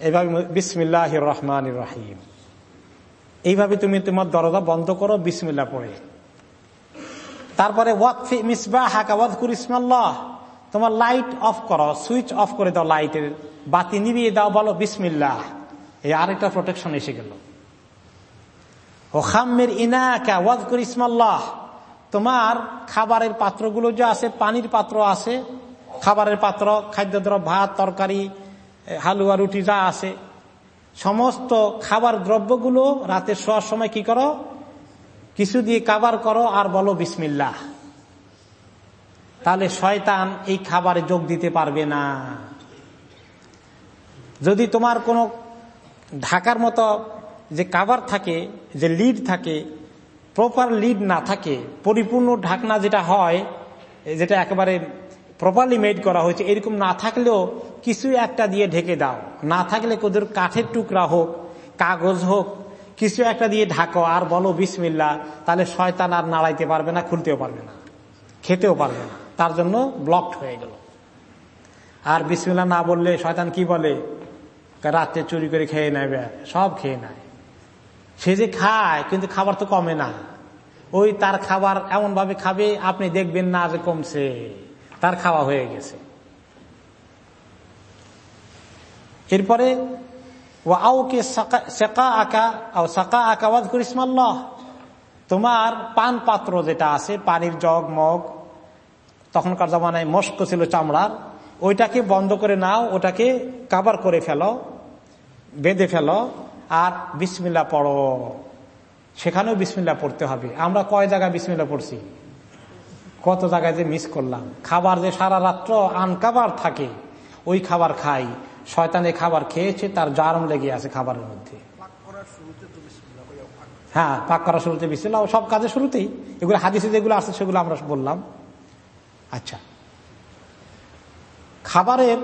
এইভাবে বিসমিল্লাহ রহমান রহিম। এইভাবে তুমি তোমার দরজা বন্ধ করো বিসমিল্লা পড়ে। তারপরে তোমার লাইট অফ করো, সুইচ অফ করে দাও লাইটের, বাতি নিবিয়ে দাও, বলো বিসমিল্লাহ। এই আরেকটা প্রোটেকশন এসে গেল। ও খামের ইনাকা ওয়াদকুর ইসমাল্লাহ। তোমার খাবারের পাত্রগুলো যে আছে, পানির পাত্র আছে, খাবারের পাত্র, খাদ্যদ্রব্য, ভাত, তরকারি হালুয়া, রুটি, যা আছে, সমস্ত খাবার দ্রব্যগুলো রাতে শোয়ার সময় কি করো? কিছু দিয়ে কাবার করো আর বলো বিসমিল্লাহ। তাহলে শয়তান এই খাবারে যোগ দিতে পারবে না। যদি তোমার কোনো ঢাকার মতো যে কাবার থাকে, যে লিড থাকে, প্রপার লিড না থাকে, পরিপূর্ণ ঢাকনা যেটা হয়, যেটা একেবারে প্রপারলি মেড করা হয়েছে। এরকম না থাকলেও কিছু একটা দিয়ে ঢেকে দাও। না থাকলে কোদের কাঠের টুকরা হোক, কাগজ হোক, কিছু একটা দিয়ে ঢাকো আর বলো বিসমিল্লা তাহলে শয়তান আর নাড়াইতে পারবে না, খুলতেও পারবে না, খেতেও পারবে না। তার জন্য ব্লকড হয়ে গেল। আর বিসমিল্লা না বললে শয়তান কি বলে? রাত্রে চুরি করে খেয়ে নেবে সব খেয়ে নেয়। সে যে খায়, কিন্তু খাবার তো কমে না। ওই তার খাবার এমন ভাবে খাবে, আপনি দেখবেন না যে কমছে। তার খাওয়া হয়ে গেছে। এরপরে ও আউকে সেকা আঁকা সাকা আঁকা ওয়াজ করিসমাল্লাহ তোমার পান পাত্র যেটা আছে, পানির জগ, মগ, তখনকার জমানায় মস্ক ছিল চামড়ার, ওইটাকে বন্ধ করে নাও, ওটাকে কাবার করে ফেলো, বেঁধে ফেলো, আর বিসমিল্লা পড়ো। সেখানেও বিসমিল্লা পড়তে হবে। আমরা কয় জায়গায় বিসমিল্লা পড়ছি? কত জায়গায় যে মিস করলাম। খাবার যে সারা রাত্র আনকাবার থাকে ওই খাবার খাই। শয়তান শয়তানে খাবার খেয়েছে তার জারম লেগে আছে খাবারের মধ্যে। হ্যাঁ পাক করার শুরুতে বিসমিল্লা সব কাজের শুরুতেই। এগুলো হাদিসে যেগুলো আছে সেগুলো আমরা বললাম। আচ্ছা। খাবারের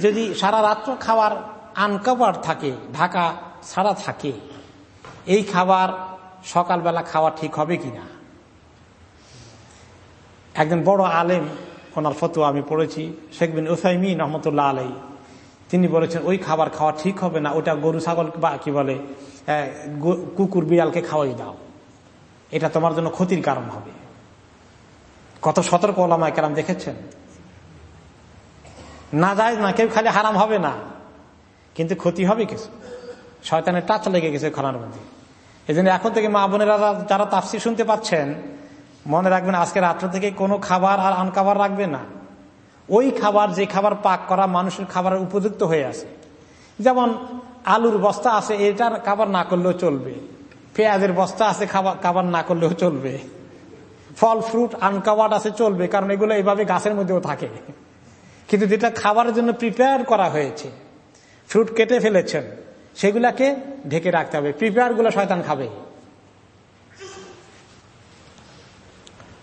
যদি সারা রাত্র খাবার আনকাবার থাকে ঢাকা ছাড়া থাকে এই খাবার সকালবেলা খাওয়া ঠিক হবে কিনা? একজন বড় আলেম, ওনার ফটো আমি পড়েছি, শেখ বিন উসাইমিন রহমতুল্লাহ আলাই তিনি বলেছেন, ওই খাবার খাওয়া ঠিক হবে না, ওটা গরু, ছাগল বা কি বলে কুকুর, বিড়ালকে খাওয়াই দাও। এটা তোমার জন্য ক্ষতির কারণ হবে। কত সতর্ক ওলামায় কেরাম দেখেছেন? না যায় না, কেউ খালি হারাম হবে না। কিন্তু ক্ষতি হবে কিছু? শয়তানের টাচ লেগে গেছে খানার মধ্যে। এই এখন থেকে মা বোনেরা, যারা তাফসি শুনতে পাচ্ছেন মনে রাখবেন, আজকে রাত্র থেকে কোনো খাবার আর আনখাবার রাখবে না। ওই খাবার, যে খাবার পাক করা মানুষের খাবারের উপযুক্ত হয়ে আছে। যেমন আলুর বস্তা আছে, এটার খাবার না করলেও চলবে। পেঁয়াজের বস্তা আছে, খাবার খাবার না করলেও চলবে। ফল, ফ্রুট আনকাভার্ড আছে, চলবে, কারণ এগুলো এইভাবে গাছের মধ্যেও থাকে। কিন্তু যেটা খাবারের জন্য প্রিপেয়ার করা হয়েছে, ফ্রুট কেটে ফেলেছেন, সেগুলাকে ঢেকে রাখতে হবে। প্রিপেয়ারগুলো শয়তান খাবে।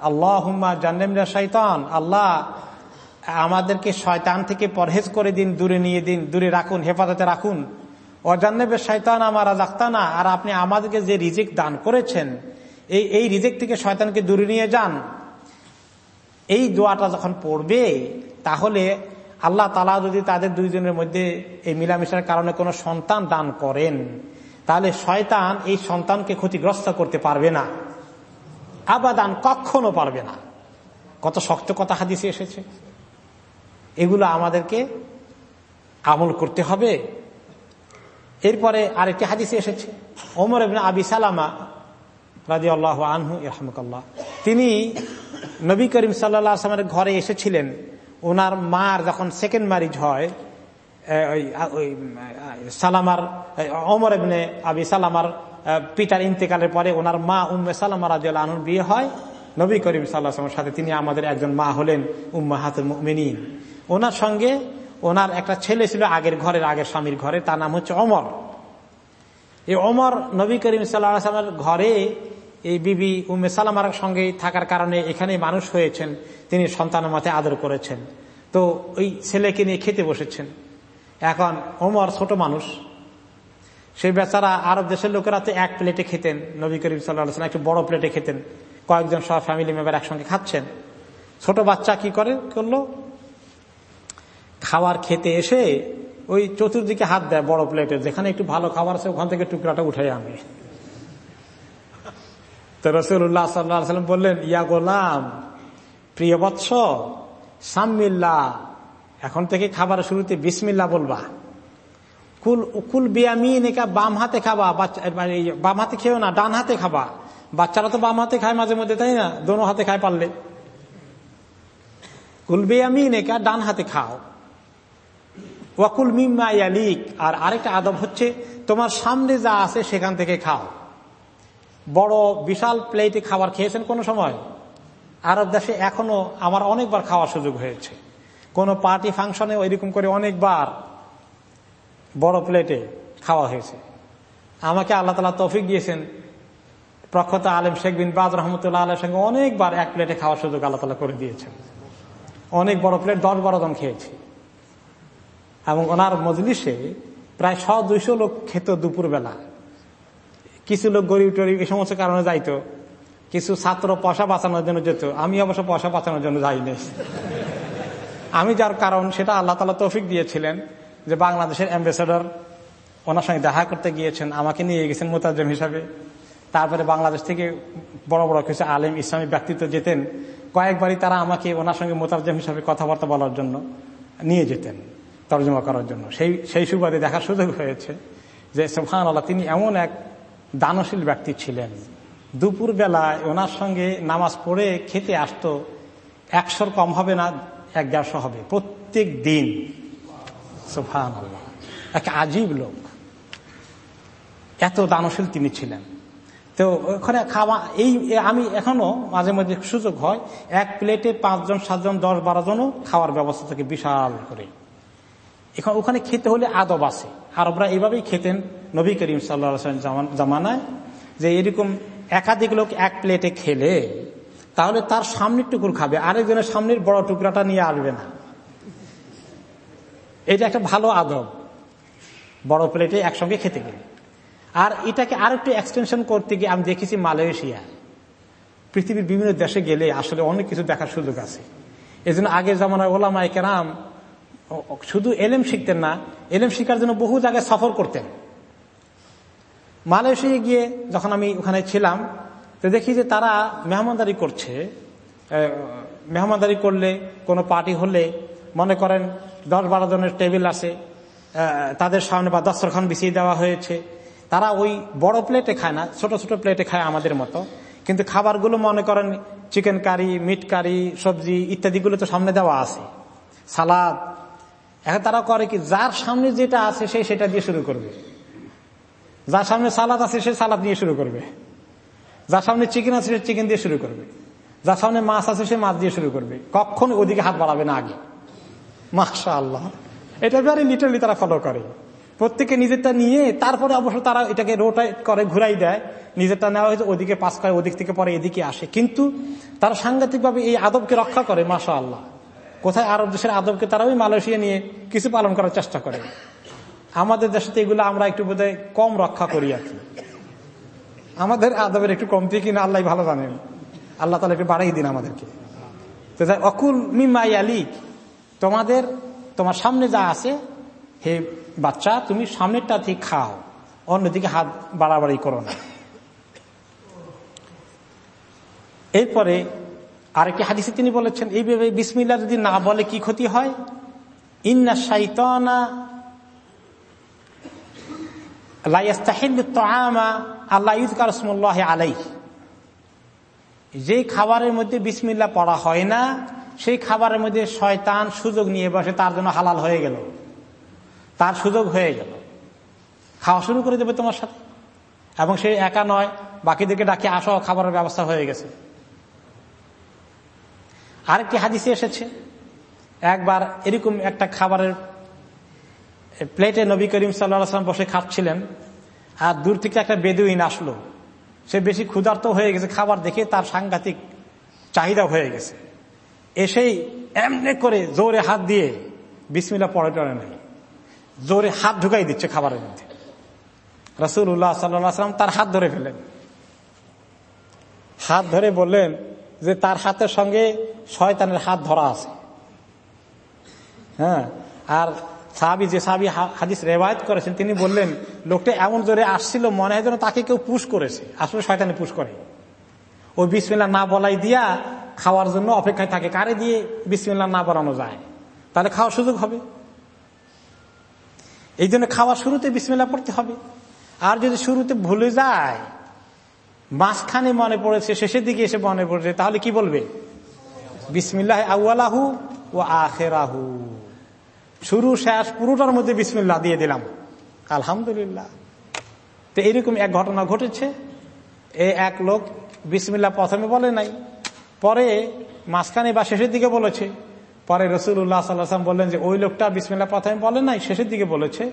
আল্লাহ হুম্মা জান্নেমরা শৈতান আল্লাহ আমাদেরকে শয়তান থেকে পরহেজ করে দিন, দূরে নিয়ে দিন, দূরে রাখুন, হেফাজতে রাখুন। অজান্নেবে শয়তান আমার না আর আপনি আমাদেরকে যে রিজেক্ট দান করেছেন, এই এই রিজেক্ট থেকে শয়তানকে দূরে নিয়ে যান। এই দোয়াটা যখন পড়বে, তাহলে আল্লাহ তালা যদি তাদের দুইজনের মধ্যে এই মিলামিশার কারণে কোনো সন্তান দান করেন, তাহলে শয়তান এই সন্তানকে ক্ষতিগ্রস্ত করতে পারবে না। আবাদান কখনো পারবে না। কত শক্ত কথা হাদিসে এসেছে। এগুলো আমাদেরকে আমল করতে হবে। এরপরে আরেকটি হাদিসে এসেছে। ওমর আবি সালামা রাজি আল্লাহ আনহু রহমকাল্লাহ তিনি নবী করিম সাল্লা আসলামের ঘরে এসেছিলেন। ওনার মার যখন সেকেন্ড ম্যারিজ হয় সালামার ওমর এবিনে আবি সালামার পিতার ইন্তেকালের পরে ওনার মা উম্মে সালামা রাজি আনহুর বিয়ে হয়। নবী করিম সাল্লাহামের সাথে তিনি আমাদের একজন মা হলেন উম্মা হাতুল মিনীন ওনার সঙ্গে ওনার একটা ছেলে ছিল আগের ঘরের আগের স্বামীর ঘরে, তার নাম হচ্ছে অমর এই অমর নবী করিম সাল্লামের ঘরে এই বিবি উম্মে সালামার সঙ্গে থাকার কারণে এখানে মানুষ হয়েছেন, তিনি সন্তানের মাথায় আদর করেছেন। তো ওই ছেলেকে নিয়ে খেতে বসেছেন। এখন ওমর ছোট মানুষ সেই বেচারা আরব দেশের লোকেরা তো এক প্লেটে খেতেন। নবী করিম সাল্লাহ একটু বড় প্লেটে খেতেন। কয়েকজন সব ফ্যামিলি মেম্বার একসঙ্গে খাচ্ছেন। ছোট বাচ্চা কি করে? করল, খাবার খেতে এসে ওই চতুর্দিকে হাত দেয় বড় প্লেটে যেখানে একটু ভালো খাবার আছে, ওখান থেকে টুকরাটা উঠাই আমি তো রসুল্লাহ সাল্লাম বললেন, ইয়া গোলাম, প্রিয় বৎস সাম্মিল্লা এখন থেকে খাবার শুরুতে বিসমিল্লা বলবা। কুল কুল বিয়ামিন একা বাম হাতে খাবা, বাচ্চা বাম হাতে খেয়েও না, ডান হাতে খাবা। বাচ্চারা তো বাম হাতে খায় মাঝে মধ্যে, তাই না? দোনো হাতে খায় পারলে। কুল বিয়ামিন একা ডান হাতে খাও। ওয়াকুল মিম্মা আর আরেকটা আদব হচ্ছে, তোমার সামনে যা আছে সেখান থেকে খাও। বড় বিশাল প্লেটে খাবার খেয়েছেন কোনো সময়? আরব দেশে এখনও আমার অনেকবার খাওয়ার সুযোগ হয়েছে। কোনো পার্টি ফাংশনে ওইরকম করে অনেকবার বড় প্লেটে খাওয়া হয়েছে। আমাকে আল্লাহ তালা তৌফিক দিয়েছেন। প্রখ্যাত আলেম শেখ বিন বাজ রহমতুল্লাহ আলের সঙ্গে অনেকবার এক প্লেটে খাওয়ার সুযোগ আল্লাহ তালা করে দিয়েছেন। অনেক বড় প্লেট দশ বারো জন খেয়েছি। এবং ওনার মজলিসে প্রায় শ দুইশো লোক খেত দুপুরবেলা। কিছু লোক গরিব টরিব এই সমস্ত কারণে যাইতো। কিছু ছাত্র পয়সা বাঁচানোর জন্য যেত। আমি অবশ্য পয়সা বাঁচানোর জন্য যাইনি। আমি যার কারণ সেটা আল্লাহ তালা তৌফিক দিয়েছিলেন। যে বাংলাদেশের অ্যাম্বাসেডর, ওনার সঙ্গে দেখা করতে গিয়েছেন, আমাকে নিয়ে গেছেন মোতাজম হিসাবে। তারপরে বাংলাদেশ থেকে বড় বড় কিছু আলেম, ইসলামী ব্যক্তিত্ব যেতেন, কয়েকবারই তারা আমাকে ওনার সঙ্গে মোতাজম হিসাবে কথাবার্তা বলার জন্য নিয়ে যেতেন, তর্জমা করার জন্য। সেই সেই সুবাদে দেখার সুযোগ হয়েছে যে সোফান আল্লাহ তিনি এমন এক দানশীল ব্যক্তি ছিলেন। দুপুর বেলায় ওনার সঙ্গে নামাজ পড়ে খেতে আসতো, একশোর কম হবে না, এক দেড়শো হবে। প্রত্যেক দিন সোফান এক আজীব লোক। এত দানশীল তিনি ছিলেন। তো ওখানে খাওয়া, এই আমি এখনও মাঝে মাঝে সুযোগ হয়, এক প্লেটে পাঁচজন, সাতজন দশ বারো জনও খাওয়ার ব্যবস্থা থাকে বিশাল করে। এখন ওখানে খেতে হলে আদব আছে। আরবরা এইভাবেই খেতেন নবী করিম সাল্লা জামানায়, যে এরকম একাধিক লোক এক প্লেটে খেলে, তাহলে তার সামনের টুকুর খাবে, আরেকজনের সামনের বড় টুকরাটা নিয়ে আসবে না। এটা একটা ভালো আদব। বড় প্লেটে একসঙ্গে খেতে গেলে। আর এটাকে আর একটু এক্সটেনশন করতে গিয়ে আমি দেখেছি মালয়েশিয়া। পৃথিবীর বিভিন্ন দেশে গেলে আসলে অনেক কিছু দেখার সুযোগ আছে। এজন্য আগে জামানার ওলামায় কেরাম শুধু এলেম শিখতেন না, এলেম শিখার জন্য বহু জায়গায় সফর করতেন। মালয়েশিয়া গিয়ে যখন আমি ওখানে ছিলাম, তো দেখি যে তারা মেহমানদারি করছে। মেহমানদারি করলে কোনো পার্টি হলে মনে করেন দশ বারো জনের টেবিল আছে তাদের সামনে বা দস্তরখান বিছিয়ে দেওয়া হয়েছে। তারা ওই বড় প্লেটে খায় না, ছোট ছোট প্লেটে খায় আমাদের মতো। কিন্তু খাবারগুলো মনে করেন চিকেন কারি মিট কারি সবজি ইত্যাদিগুলো তো সামনে দেওয়া আছে। সালাদ। এখন তারা করে কি, যার সামনে যেটা আছে সে সেটা দিয়ে শুরু করবে। যার সামনে সালাদ আছে সে সালাদ দিয়ে শুরু করবে। যার সামনে চিকেন আছে সে চিকেন দিয়ে শুরু করবে। যার সামনে মাছ আছে সে মাছ দিয়ে শুরু করবে। কখন ওদিকে হাত বাড়াবে না আগে। মাসা আল্লাহ এটা ভেরি লিটারলি তারা ফলো করে। প্রত্যেকে নিজেরটা নিয়ে তারপরে অবশ্য তারা এটাকে রোটাই করে, ঘুরাই দেয়। নিজেরটা নেওয়া হয়েছে, ওদিকে পাস করে, ওদিক থেকে পরে এদিকে আসে। কিন্তু তারা সাংঘাতিকভাবে এই আদবকে রক্ষা করে মাসা আল্লাহ কোথায় আরব দেশের আদবকে তারা ওই মালয়েশিয়া নিয়ে কিছু পালন করার চেষ্টা করে। আমাদের দেশে এগুলো আমরা একটু বোধহয় কম রক্ষা করি আর কি। আমাদের আদবের একটু কমতি কিনা আল্লাহ ভালো জানেন। আল্লাহ তালা একটু বাড়াই দিন আমাদেরকে। অকুল মিমাই আলিক তোমাদের, তোমার সামনে যা আছে, হে বাচ্চা, তুমি সামনেরটা থেকে খাও, অন্যদিকে হাত বাড়াবাড়ি করো না। এরপরে আরেকটি হাদিসে তিনি বলেছেন এইভাবে বিসমিল্লা যদি না বলে কি ক্ষতি হয়? ইন্না শাইতানা আলাই যে খাবারের মধ্যে বিসমিল্লা পড়া হয় না সেই খাবারের মধ্যে শয়তান সুযোগ নিয়ে বসে, তার জন্য হালাল হয়ে গেল। তার সুযোগ হয়ে গেল। খাওয়া শুরু করে দেবে তোমার সাথে। এবং সে একা নয়, বাকিদেরকে ডাকে, আসো, খাবারের ব্যবস্থা হয়ে গেছে। আরেকটি হাদিসে এসেছে, একবার এরকম একটা খাবারের প্লেটে নবী করিম সাল্লাম বসে খাচ্ছিলেন, আর দূর থেকে একটা বেদুইন আসলো। সে বেশি ক্ষুধার্ত হয়ে গেছে, খাবার দেখে তার সাংঘাতিক চাহিদা হয়ে গেছে। এসেই এমনি করে জোরে হাত দিয়ে বিসমিল্লা পড়ে টড়ে নাই জোরে হাত ঢুকাই দিচ্ছে খাবারের মধ্যে। রসুল্লাহ সাল্লাম তার হাত ধরে ফেলেন হাত ধরে বললেন যে তার হাতের সঙ্গে শয়তানের হাত ধরা আছে। হ্যাঁ আর সাহাবি যে সাহাবি হাদিস রেওয়ায়ত করেছেন, তিনি বললেন, লোকটা এমন জোরে আসছিল, মনে হয় যেন তাকে কেউ পুশ করেছে। আসলে শয়তানে পুশ করে। ওই বিসমিল্লা না বলাই দিয়া খাওয়ার জন্য অপেক্ষায় থাকে। কারে দিয়ে বিসমিল্লা না বলানো যায়? তাহলে খাওয়ার সুযোগ হবে। এই জন্য খাওয়ার শুরুতে বিসমিল্লা পড়তে হবে। আর যদি শুরুতে ভুলে যায়, মাঝখানে মনে পড়েছে, শেষের দিকে এসে মনে পড়েছে, তাহলে কি বলবে? বিসমিল্লাহ আউআলাহু ও আখেরাহু। শুরু, শেষ, পুরোটার মধ্যে বিসমিল্লা দিয়ে দিলাম। আলহামদুলিল্লাহ। তো এরকম এক ঘটনা ঘটেছে। এ এক লোক বিসমিল্লা প্রথমে বলে নাই। পরে মাঝখানে বা শেষের দিকে বলেছে, পরে রসুল্লাহ সাল্লাম বললেন যে, ওই লোকটা বিসমিল্লা প্রথমে বলে নাই, শেষের দিকে বলেছে,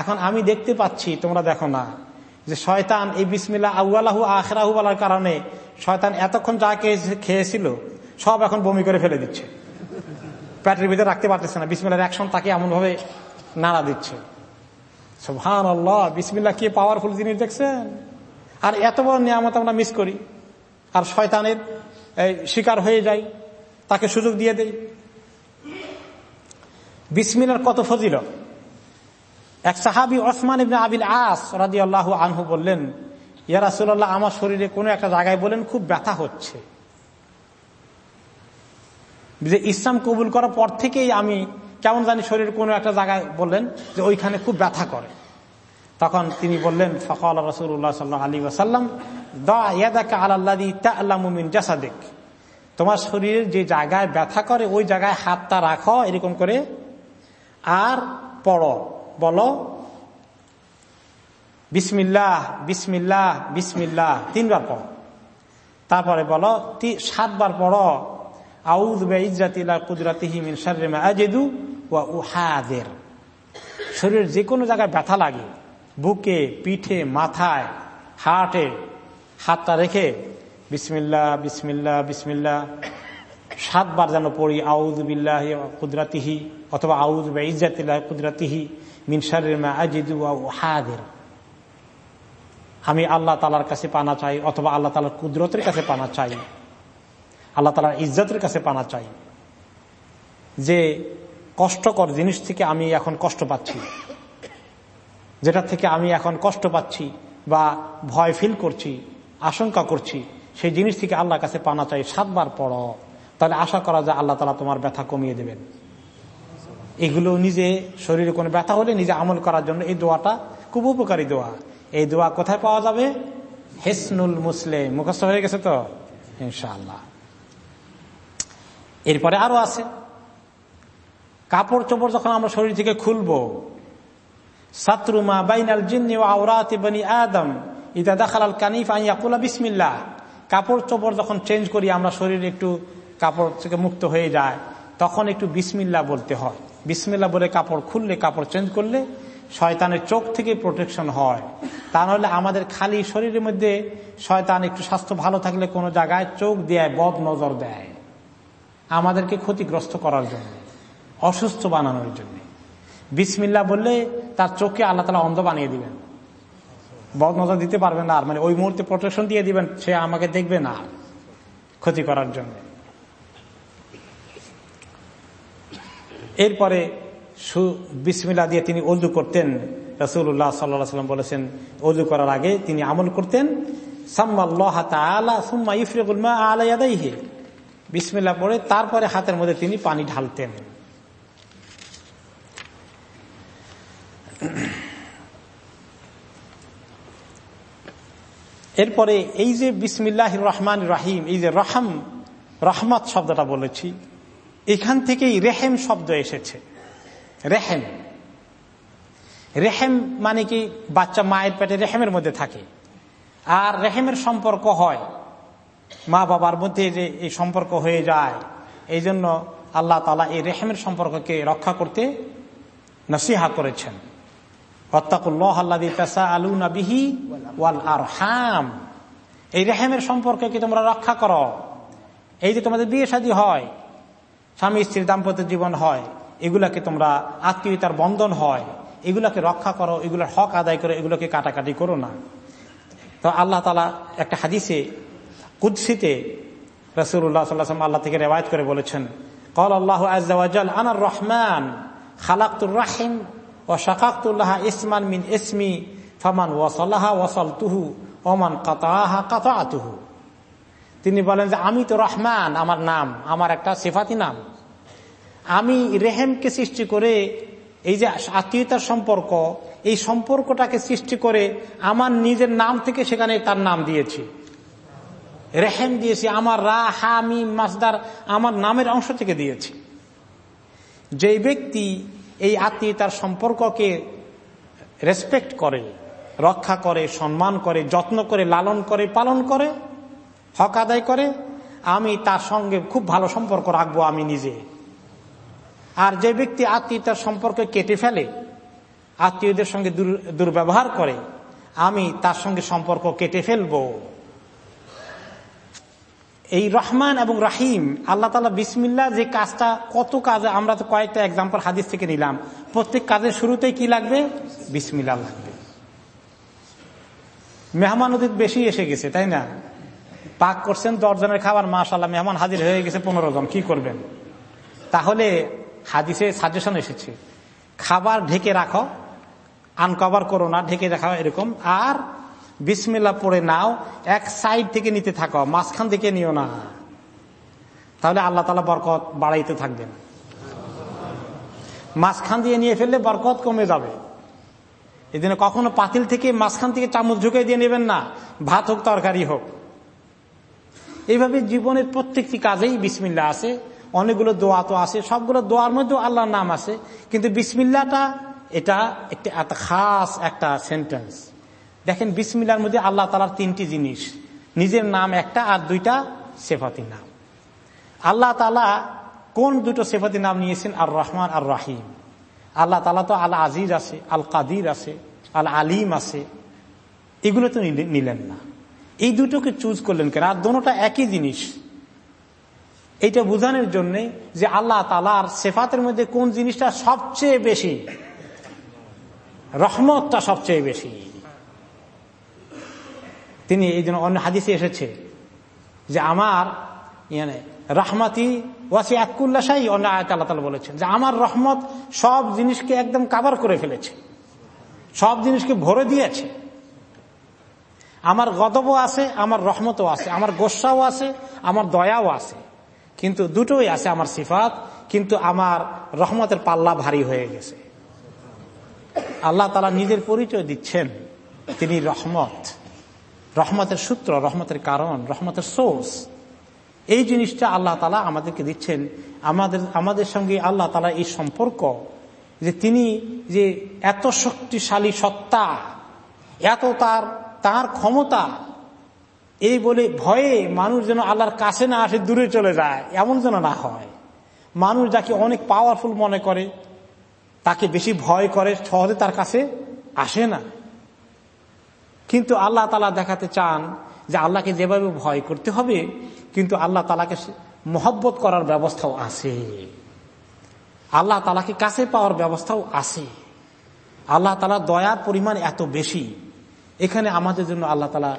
এখন আমি দেখতে পাচ্ছি, তোমরা দেখো না, যে শয়তান এই বিসমিল্লা আউআলাহু আখরাহু বলার কারণে শয়তান এতক্ষণ যা খেয়েছিল, সব এখন বমি করে ফেলে দিচ্ছে। প্যাটের ভিতরে রাখতে পারতেছে না বিসমিল্লার অ্যাকশন তাকে এমনভাবে নাড়া দিচ্ছে। সোহান আল্লাহ বিসমিল্লা কি পাওয়ারফুল জিনিস দেখছেন? আর এত বড় নিয়ামত আমরা মিস করি। আর শয়তানের শিকার হয়ে যায় তাকে সুযোগ দিয়ে দেই। বিসমিল্লার কত ফজিল এক সাহাবি ওসমান ইবনে আবিল আস রাজি আল্লাহ আনহু বললেন ইয়ারাসুল্লাহ আমার শরীরে কোনো একটা জায়গায় বলেন খুব ব্যথা হচ্ছে। যে ইসলাম কবুল করার পর থেকেই আমি কেমন জানি শরীরের কোনো একটা জায়গায় বললেন যে ওইখানে খুব ব্যথা করে। তখন তিনি বললেন, ফকল রসুল্লাহ সাল্লাহ আলী ওয়াসাল্লাম দাকে আল্লাদি তাল্লামিন জাসাদেক। তোমার শরীরের যে জায়গায় ব্যথা করে, ওই জায়গায় হাতটা রাখো, এরকম করে। আর পড়ো, বলো, বিসমিল্লাহ বিসমিল্লাহ বিসমিল্লাহ, তিনবার পড়ো। তারপরে বলো সাতবার পড়ো আউদ ইজাতিলা কুদরাতিহি মিন শাররিমা আজেদু ওয়া উহাদের। শরীরের যে কোনো জায়গায় ব্যথা লাগে বুকে, পিঠে, মাথায় হাটে হাতটা রেখে বিসমিল্লা বিসমিল্লা বিসমিল্লা সাতবার যেন পড়ি আউদ বিল্লাহ কুদরাতিহি অথবা আউজ আউদ ইজাতিল্লাহ কুদরাতিহি মিন শাররিমা আজেদু ওয়া উহাদের। আমি আল্লাহ তালার কাছে পানা চাই অথবা আল্লাহ তালার কুদরতের কাছে পানা চাই। আল্লাহ তালার ইজ্জতের কাছে পানা চাই। যে কষ্টকর জিনিস থেকে আমি এখন কষ্ট পাচ্ছি। যেটা থেকে আমি এখন কষ্ট পাচ্ছি বা ভয় ফিল করছি, আশঙ্কা করছি, সেই জিনিস থেকে আল্লাহর কাছে পানা চাই সাতবার পড়ো। তাহলে আশা করা যায় আল্লাহ তালা তোমার ব্যথা কমিয়ে দেবেন। এগুলো নিজে শরীরে কোনো ব্যথা হলে নিজে আমল করার জন্য এই দোয়াটা খুব উপকারী দোয়া। এই দোয়া কোথায় পাওয়া যাবে? হেসনুল মুসলিম। মুখস্থ হয়ে গেছে তো? ইনশাআল্লাহ। এরপরে আরও আছে। কাপড় চোপড় যখন আমরা শরীর থেকে খুলব সাতরুমা বাইনাল জিন্নি ও আওরাত বানি আদম। ইদা দেখাল কানিফ আইয়াকুলা বিসমিল্লাহ। কাপড় চোপড় যখন চেঞ্জ করি, আমরা শরীর একটু কাপড় থেকে মুক্ত হয়ে যায়, তখন একটু বিসমিল্লা বলতে হয়। বিসমিল্লা বলে কাপড় খুললে, কাপড় চেঞ্জ করলে শয়তানের চোখ থেকে প্রোটেকশন হয়। তা নাহলে আমাদের খালি শরীরের মধ্যে শয়তান একটু স্বাস্থ্য ভালো থাকলে কোনো জায়গায় চোখ দেয় বদ নজর দেয়। আমাদেরকে ক্ষতিগ্রস্ত করার জন্য, অসুস্থ বানানোর জন্য। বিসমিল্লা বললে তার চোখে আল্লাহ তালা অন্ধ বানিয়ে দিবেন। বদ নজর দিতে পারবেন না আর মানে ওই মুহূর্তে প্রোটেকশন দিয়ে দিবেন, সে আমাকে দেখবে না ক্ষতি করার জন্য। এরপরে বিসমিল্লা দিয়ে তিনি অজু করতেন। রসুল্লাহ সাল্লাম বলেছেন অজু করার আগে তিনি আমল করতেন বিসমিল্লাহ পড়ে তারপরে হাতের মধ্যে তিনি পানি ঢালতেন। এরপরে এই যে বিসমিল্লাহ রহমান রাহিম, এই যে রহম, রহমত শব্দটা বলেছি, এখান থেকেই রেহেম শব্দ এসেছে। রেহেম। রেহেম মানে কি? বাচ্চা মায়ের পেটে রেহেমের মধ্যে থাকে। আর রেহেমের সম্পর্ক হয় মা বাবার মধ্যে যে এই সম্পর্ক হয়ে যায়। এই জন্য আল্লাহ তালা এই রেহেমের সম্পর্ককে রক্ষা করতে নসিহা করেছেন। এই রেহেমের সম্পর্কে কি তোমরা রক্ষা করো? এই যে তোমাদের বিয়ে শাদী হয়, স্বামী স্ত্রীর দাম্পত্য জীবন হয়, এগুলাকে তোমরা আত্মীয়তার বন্ধন হয়, এগুলাকে রক্ষা করো, এগুলোর হক আদায় করো, এগুলোকে কাটাকাটি করো না। তো আল্লাহ তালা একটা হাদিসে, কুদ্সিতে রসুল্লাহ সাল্লাম আল্লাহ থেকে রেওয়ায়ত করে বলেছেন কল আল্লাহ আজাল আনার রহমান খালাকুর রাহিম। ইসমান মিন ইসমি ফামান ওয়াসাল্লাহা ওয়াসাল তুহু ওমান কাতাহা কাতা তিনি বলেন যে, আমি তো রহমান, আমার নাম, আমার একটা সেফাতি নাম। আমি রেহেমকে সৃষ্টি করে, এই যে আত্মীয়তার সম্পর্ক, এই সম্পর্কটাকে সৃষ্টি করে আমার নিজের নাম থেকে সেখানে তার নাম দিয়েছি। রেহেম দিয়েছি, আমার রা, হা, মি, মাসদার আমার নামের অংশ থেকে দিয়েছি। যে ব্যক্তি এই আত্মীয়তার সম্পর্ককে রেসপেক্ট করে, রক্ষা করে, সম্মান করে, যত্ন করে, লালন করে, পালন করে, হক আদায় করে, আমি তার সঙ্গে খুব ভালো সম্পর্ক রাখব আমি নিজে। আর যে ব্যক্তি আত্মীয়তার সম্পর্কে কেটে ফেলে, আত্মীয়দের সঙ্গে দুর্ব্যবহার করে, আমি তার সঙ্গে সম্পর্ক কেটে ফেলব। এই রহমান এবং রাহিম, আল্লাহ তালা বিসমিল্লা যে কাজটা, কত কাজে আমরা তো কয়েকটা এক্সাম্পল হাদিস থেকে নিলাম। প্রত্যেক কাজের শুরুতেই কি লাগবে? বিসমিল্লা লাগবে। মেহমান অতীত বেশি এসে গেছে, তাই না? পাক করছেন দশজনের খাবার মাশাল্লাহ মেহমান হাজির হয়ে গেছে পনেরো জন, কি করবেন? তাহলে হাদিসে সাজেশন এসেছে, খাবার ঢেকে রাখো আনকভার করো না, ঢেকে রাখো এরকম, আর বিসমিল্লা পড়ে নাও, এক সাইড থেকে নিতে থাকো মাঝখান থেকে নিও না। তাহলে আল্লাহ তালা বরকত বাড়াইতে থাকবেন। মাঝখান দিয়ে নিয়ে ফেললে বরকত কমে যাবে। জন্য কখনো পাতিল থেকে মাঝখান থেকে চামচ ঢুকে দিয়ে নেবেন না, ভাত হোক, তরকারি হোক। এইভাবে জীবনের প্রত্যেকটি কাজেই বিসমিল্লা আছে। অনেকগুলো দোয়া তো আছে, সবগুলো দোয়ার মধ্যেও আল্লাহর নাম আছে। কিন্তু বিসমিল্লাটা এটা একটা খাস একটা সেন্টেন্স দেখেন বিসমিল্লার মধ্যে আল্লাহ তালার তিনটি জিনিস। নিজের নাম একটা আর দুইটা সেফাতি নাম। আল্লাহ তালা কোন দুটো সেফাতি নাম নিয়েছেন? আর রহমান আর রাহিম আল্লাহ তালা তো আল আজিজ আছে আল কাদির আছে আল আলিম আছে। এগুলো তো নিলেন না। এই দুটোকে চুজ করলেন কেন? আর দোনোটা একই জিনিস। এইটা বোঝানোর জন্য যে আল্লাহ তালার সেফাতের মধ্যে কোন জিনিসটা সবচেয়ে বেশি? রহমতটা সবচেয়ে বেশি। তিনি এই জন্য অন্য হাদিসে এসেছে যে আমার রহমতি ওয়াসি আকুল্লাশাই অন্য আয়ত আল্লাহ তালা বলেছেন যে আমার রহমত সব জিনিসকে একদম কাবার করে ফেলেছে, সব জিনিসকে ভরে দিয়েছে। আমার গদবও আছে, আমার রহমতও আছে, আমার গোসাও আছে, আমার দয়াও আছে, কিন্তু দুটোই আছে আমার সিফাত, কিন্তু আমার রহমতের পাল্লা ভারী হয়ে গেছে। আল্লাহ তালা নিজের পরিচয় দিচ্ছেন, তিনি রহমত। রহমতের সূত্র, রহমতের কারণ, রহমতের সোর্স এই জিনিসটা আল্লাহ তালা আমাদেরকে দিচ্ছেন। আমাদের আমাদের সঙ্গে আল্লাহ তালা এই সম্পর্ক যে তিনি যে এত শক্তিশালী সত্তা, এত তার তার ক্ষমতা, এই বলে ভয়ে মানুষ যেন আল্লাহর কাছে না আসে, দূরে চলে যায়, এমন যেন না হয়। মানুষ যাকে অনেক পাওয়ারফুল মনে করে, তাকে বেশি ভয় করে, সহজে তার কাছে আসে না। কিন্তু আল্লাহ তালা দেখাতে চান যে আল্লাহকে যেভাবে ভয় করতে হবে, কিন্তু আল্লাহ তালাকে মহব্বত করার ব্যবস্থাও আছে। আল্লাহ তালাকে কাছে পাওয়ার ব্যবস্থাও আছে। আল্লাহ তালা দয়ার পরিমাণ এত বেশি। এখানে আমাদের জন্য আল্লাহ তালা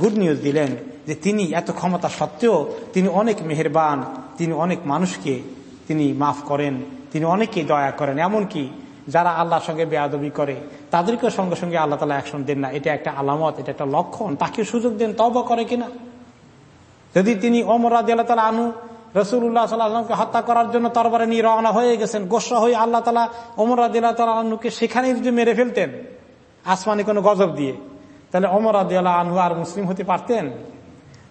গুড নিউজ দিলেন যে তিনি এত ক্ষমতা সত্ত্বেও তিনি অনেক মেহরবান, তিনি অনেক মানুষকে তিনি মাফ করেন, তিনি অনেককে দয়া করেন। এমনকি যারা আল্লাহর সঙ্গে বেয়াদবি করে তাদেরকে সঙ্গে সঙ্গে আল্লাহ তালা অ্যাকশন দেন না। এটা একটা আলামত, এটা একটা লক্ষণ। তাকে সুযোগ দেন তবা করে কিনা? যদি তিনি অমরাদ আল্লাহ তালা আনু রসুল্লাহ সাল্লামকে হত্যা করার জন্য তরবারে নিয়ে রওনা হয়ে গেছেন, গোসা হয়ে আল্লাহ তালা অমরাদ আল্লাহ আনুকে সেখানেই যদি মেরে ফেলতেন, আসমানি কোনো গজব দিয়ে, তাহলে অমরাদ আল্লাহ আনহু আর মুসলিম হতে পারতেন?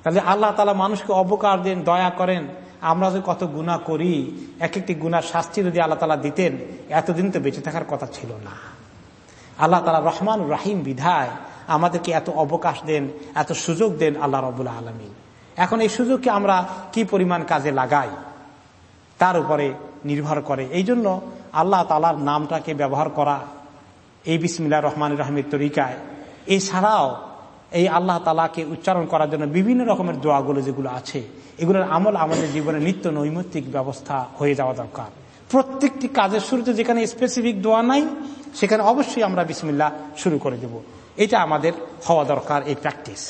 তাহলে আল্লাহ তালা মানুষকে অবকার দেন, দয়া করেন। আমরা যে কত গুণা করি এক একটি গুণার শাস্তি যদি আল্লাহ তালা দিতেন, এতদিন তো বেঁচে থাকার কথা ছিল না। আল্লাহ তালা রহমান রাহিম বিধায় আমাদেরকে এত অবকাশ দেন, এত সুযোগ দেন আল্লাহ রবুল্লা আলমী এখন এই সুযোগকে আমরা কি পরিমাণ কাজে লাগাই? তার উপরে নির্ভর করে। এই জন্য আল্লাহ তালার নামটাকে ব্যবহার করা এই বিসমিল্লা রহমান রহমের তরিকায়। এছাড়াও এই আল্লাহ তালাকে উচ্চারণ করার জন্য বিভিন্ন রকমের দোয়াগুলো যেগুলো আছে এগুলোর আমল আমাদের জীবনে নিত্য নৈমিত্তিক ব্যবস্থা হয়ে যাওয়া দরকার। প্রত্যেকটি কাজের শুরুতে যেখানে স্পেসিফিক দোয়া নাই, সেখানে অবশ্যই আমরা বিসমিল্লা শুরু করে দেব। এটা আমাদের হওয়া দরকার এই প্র্যাকটিস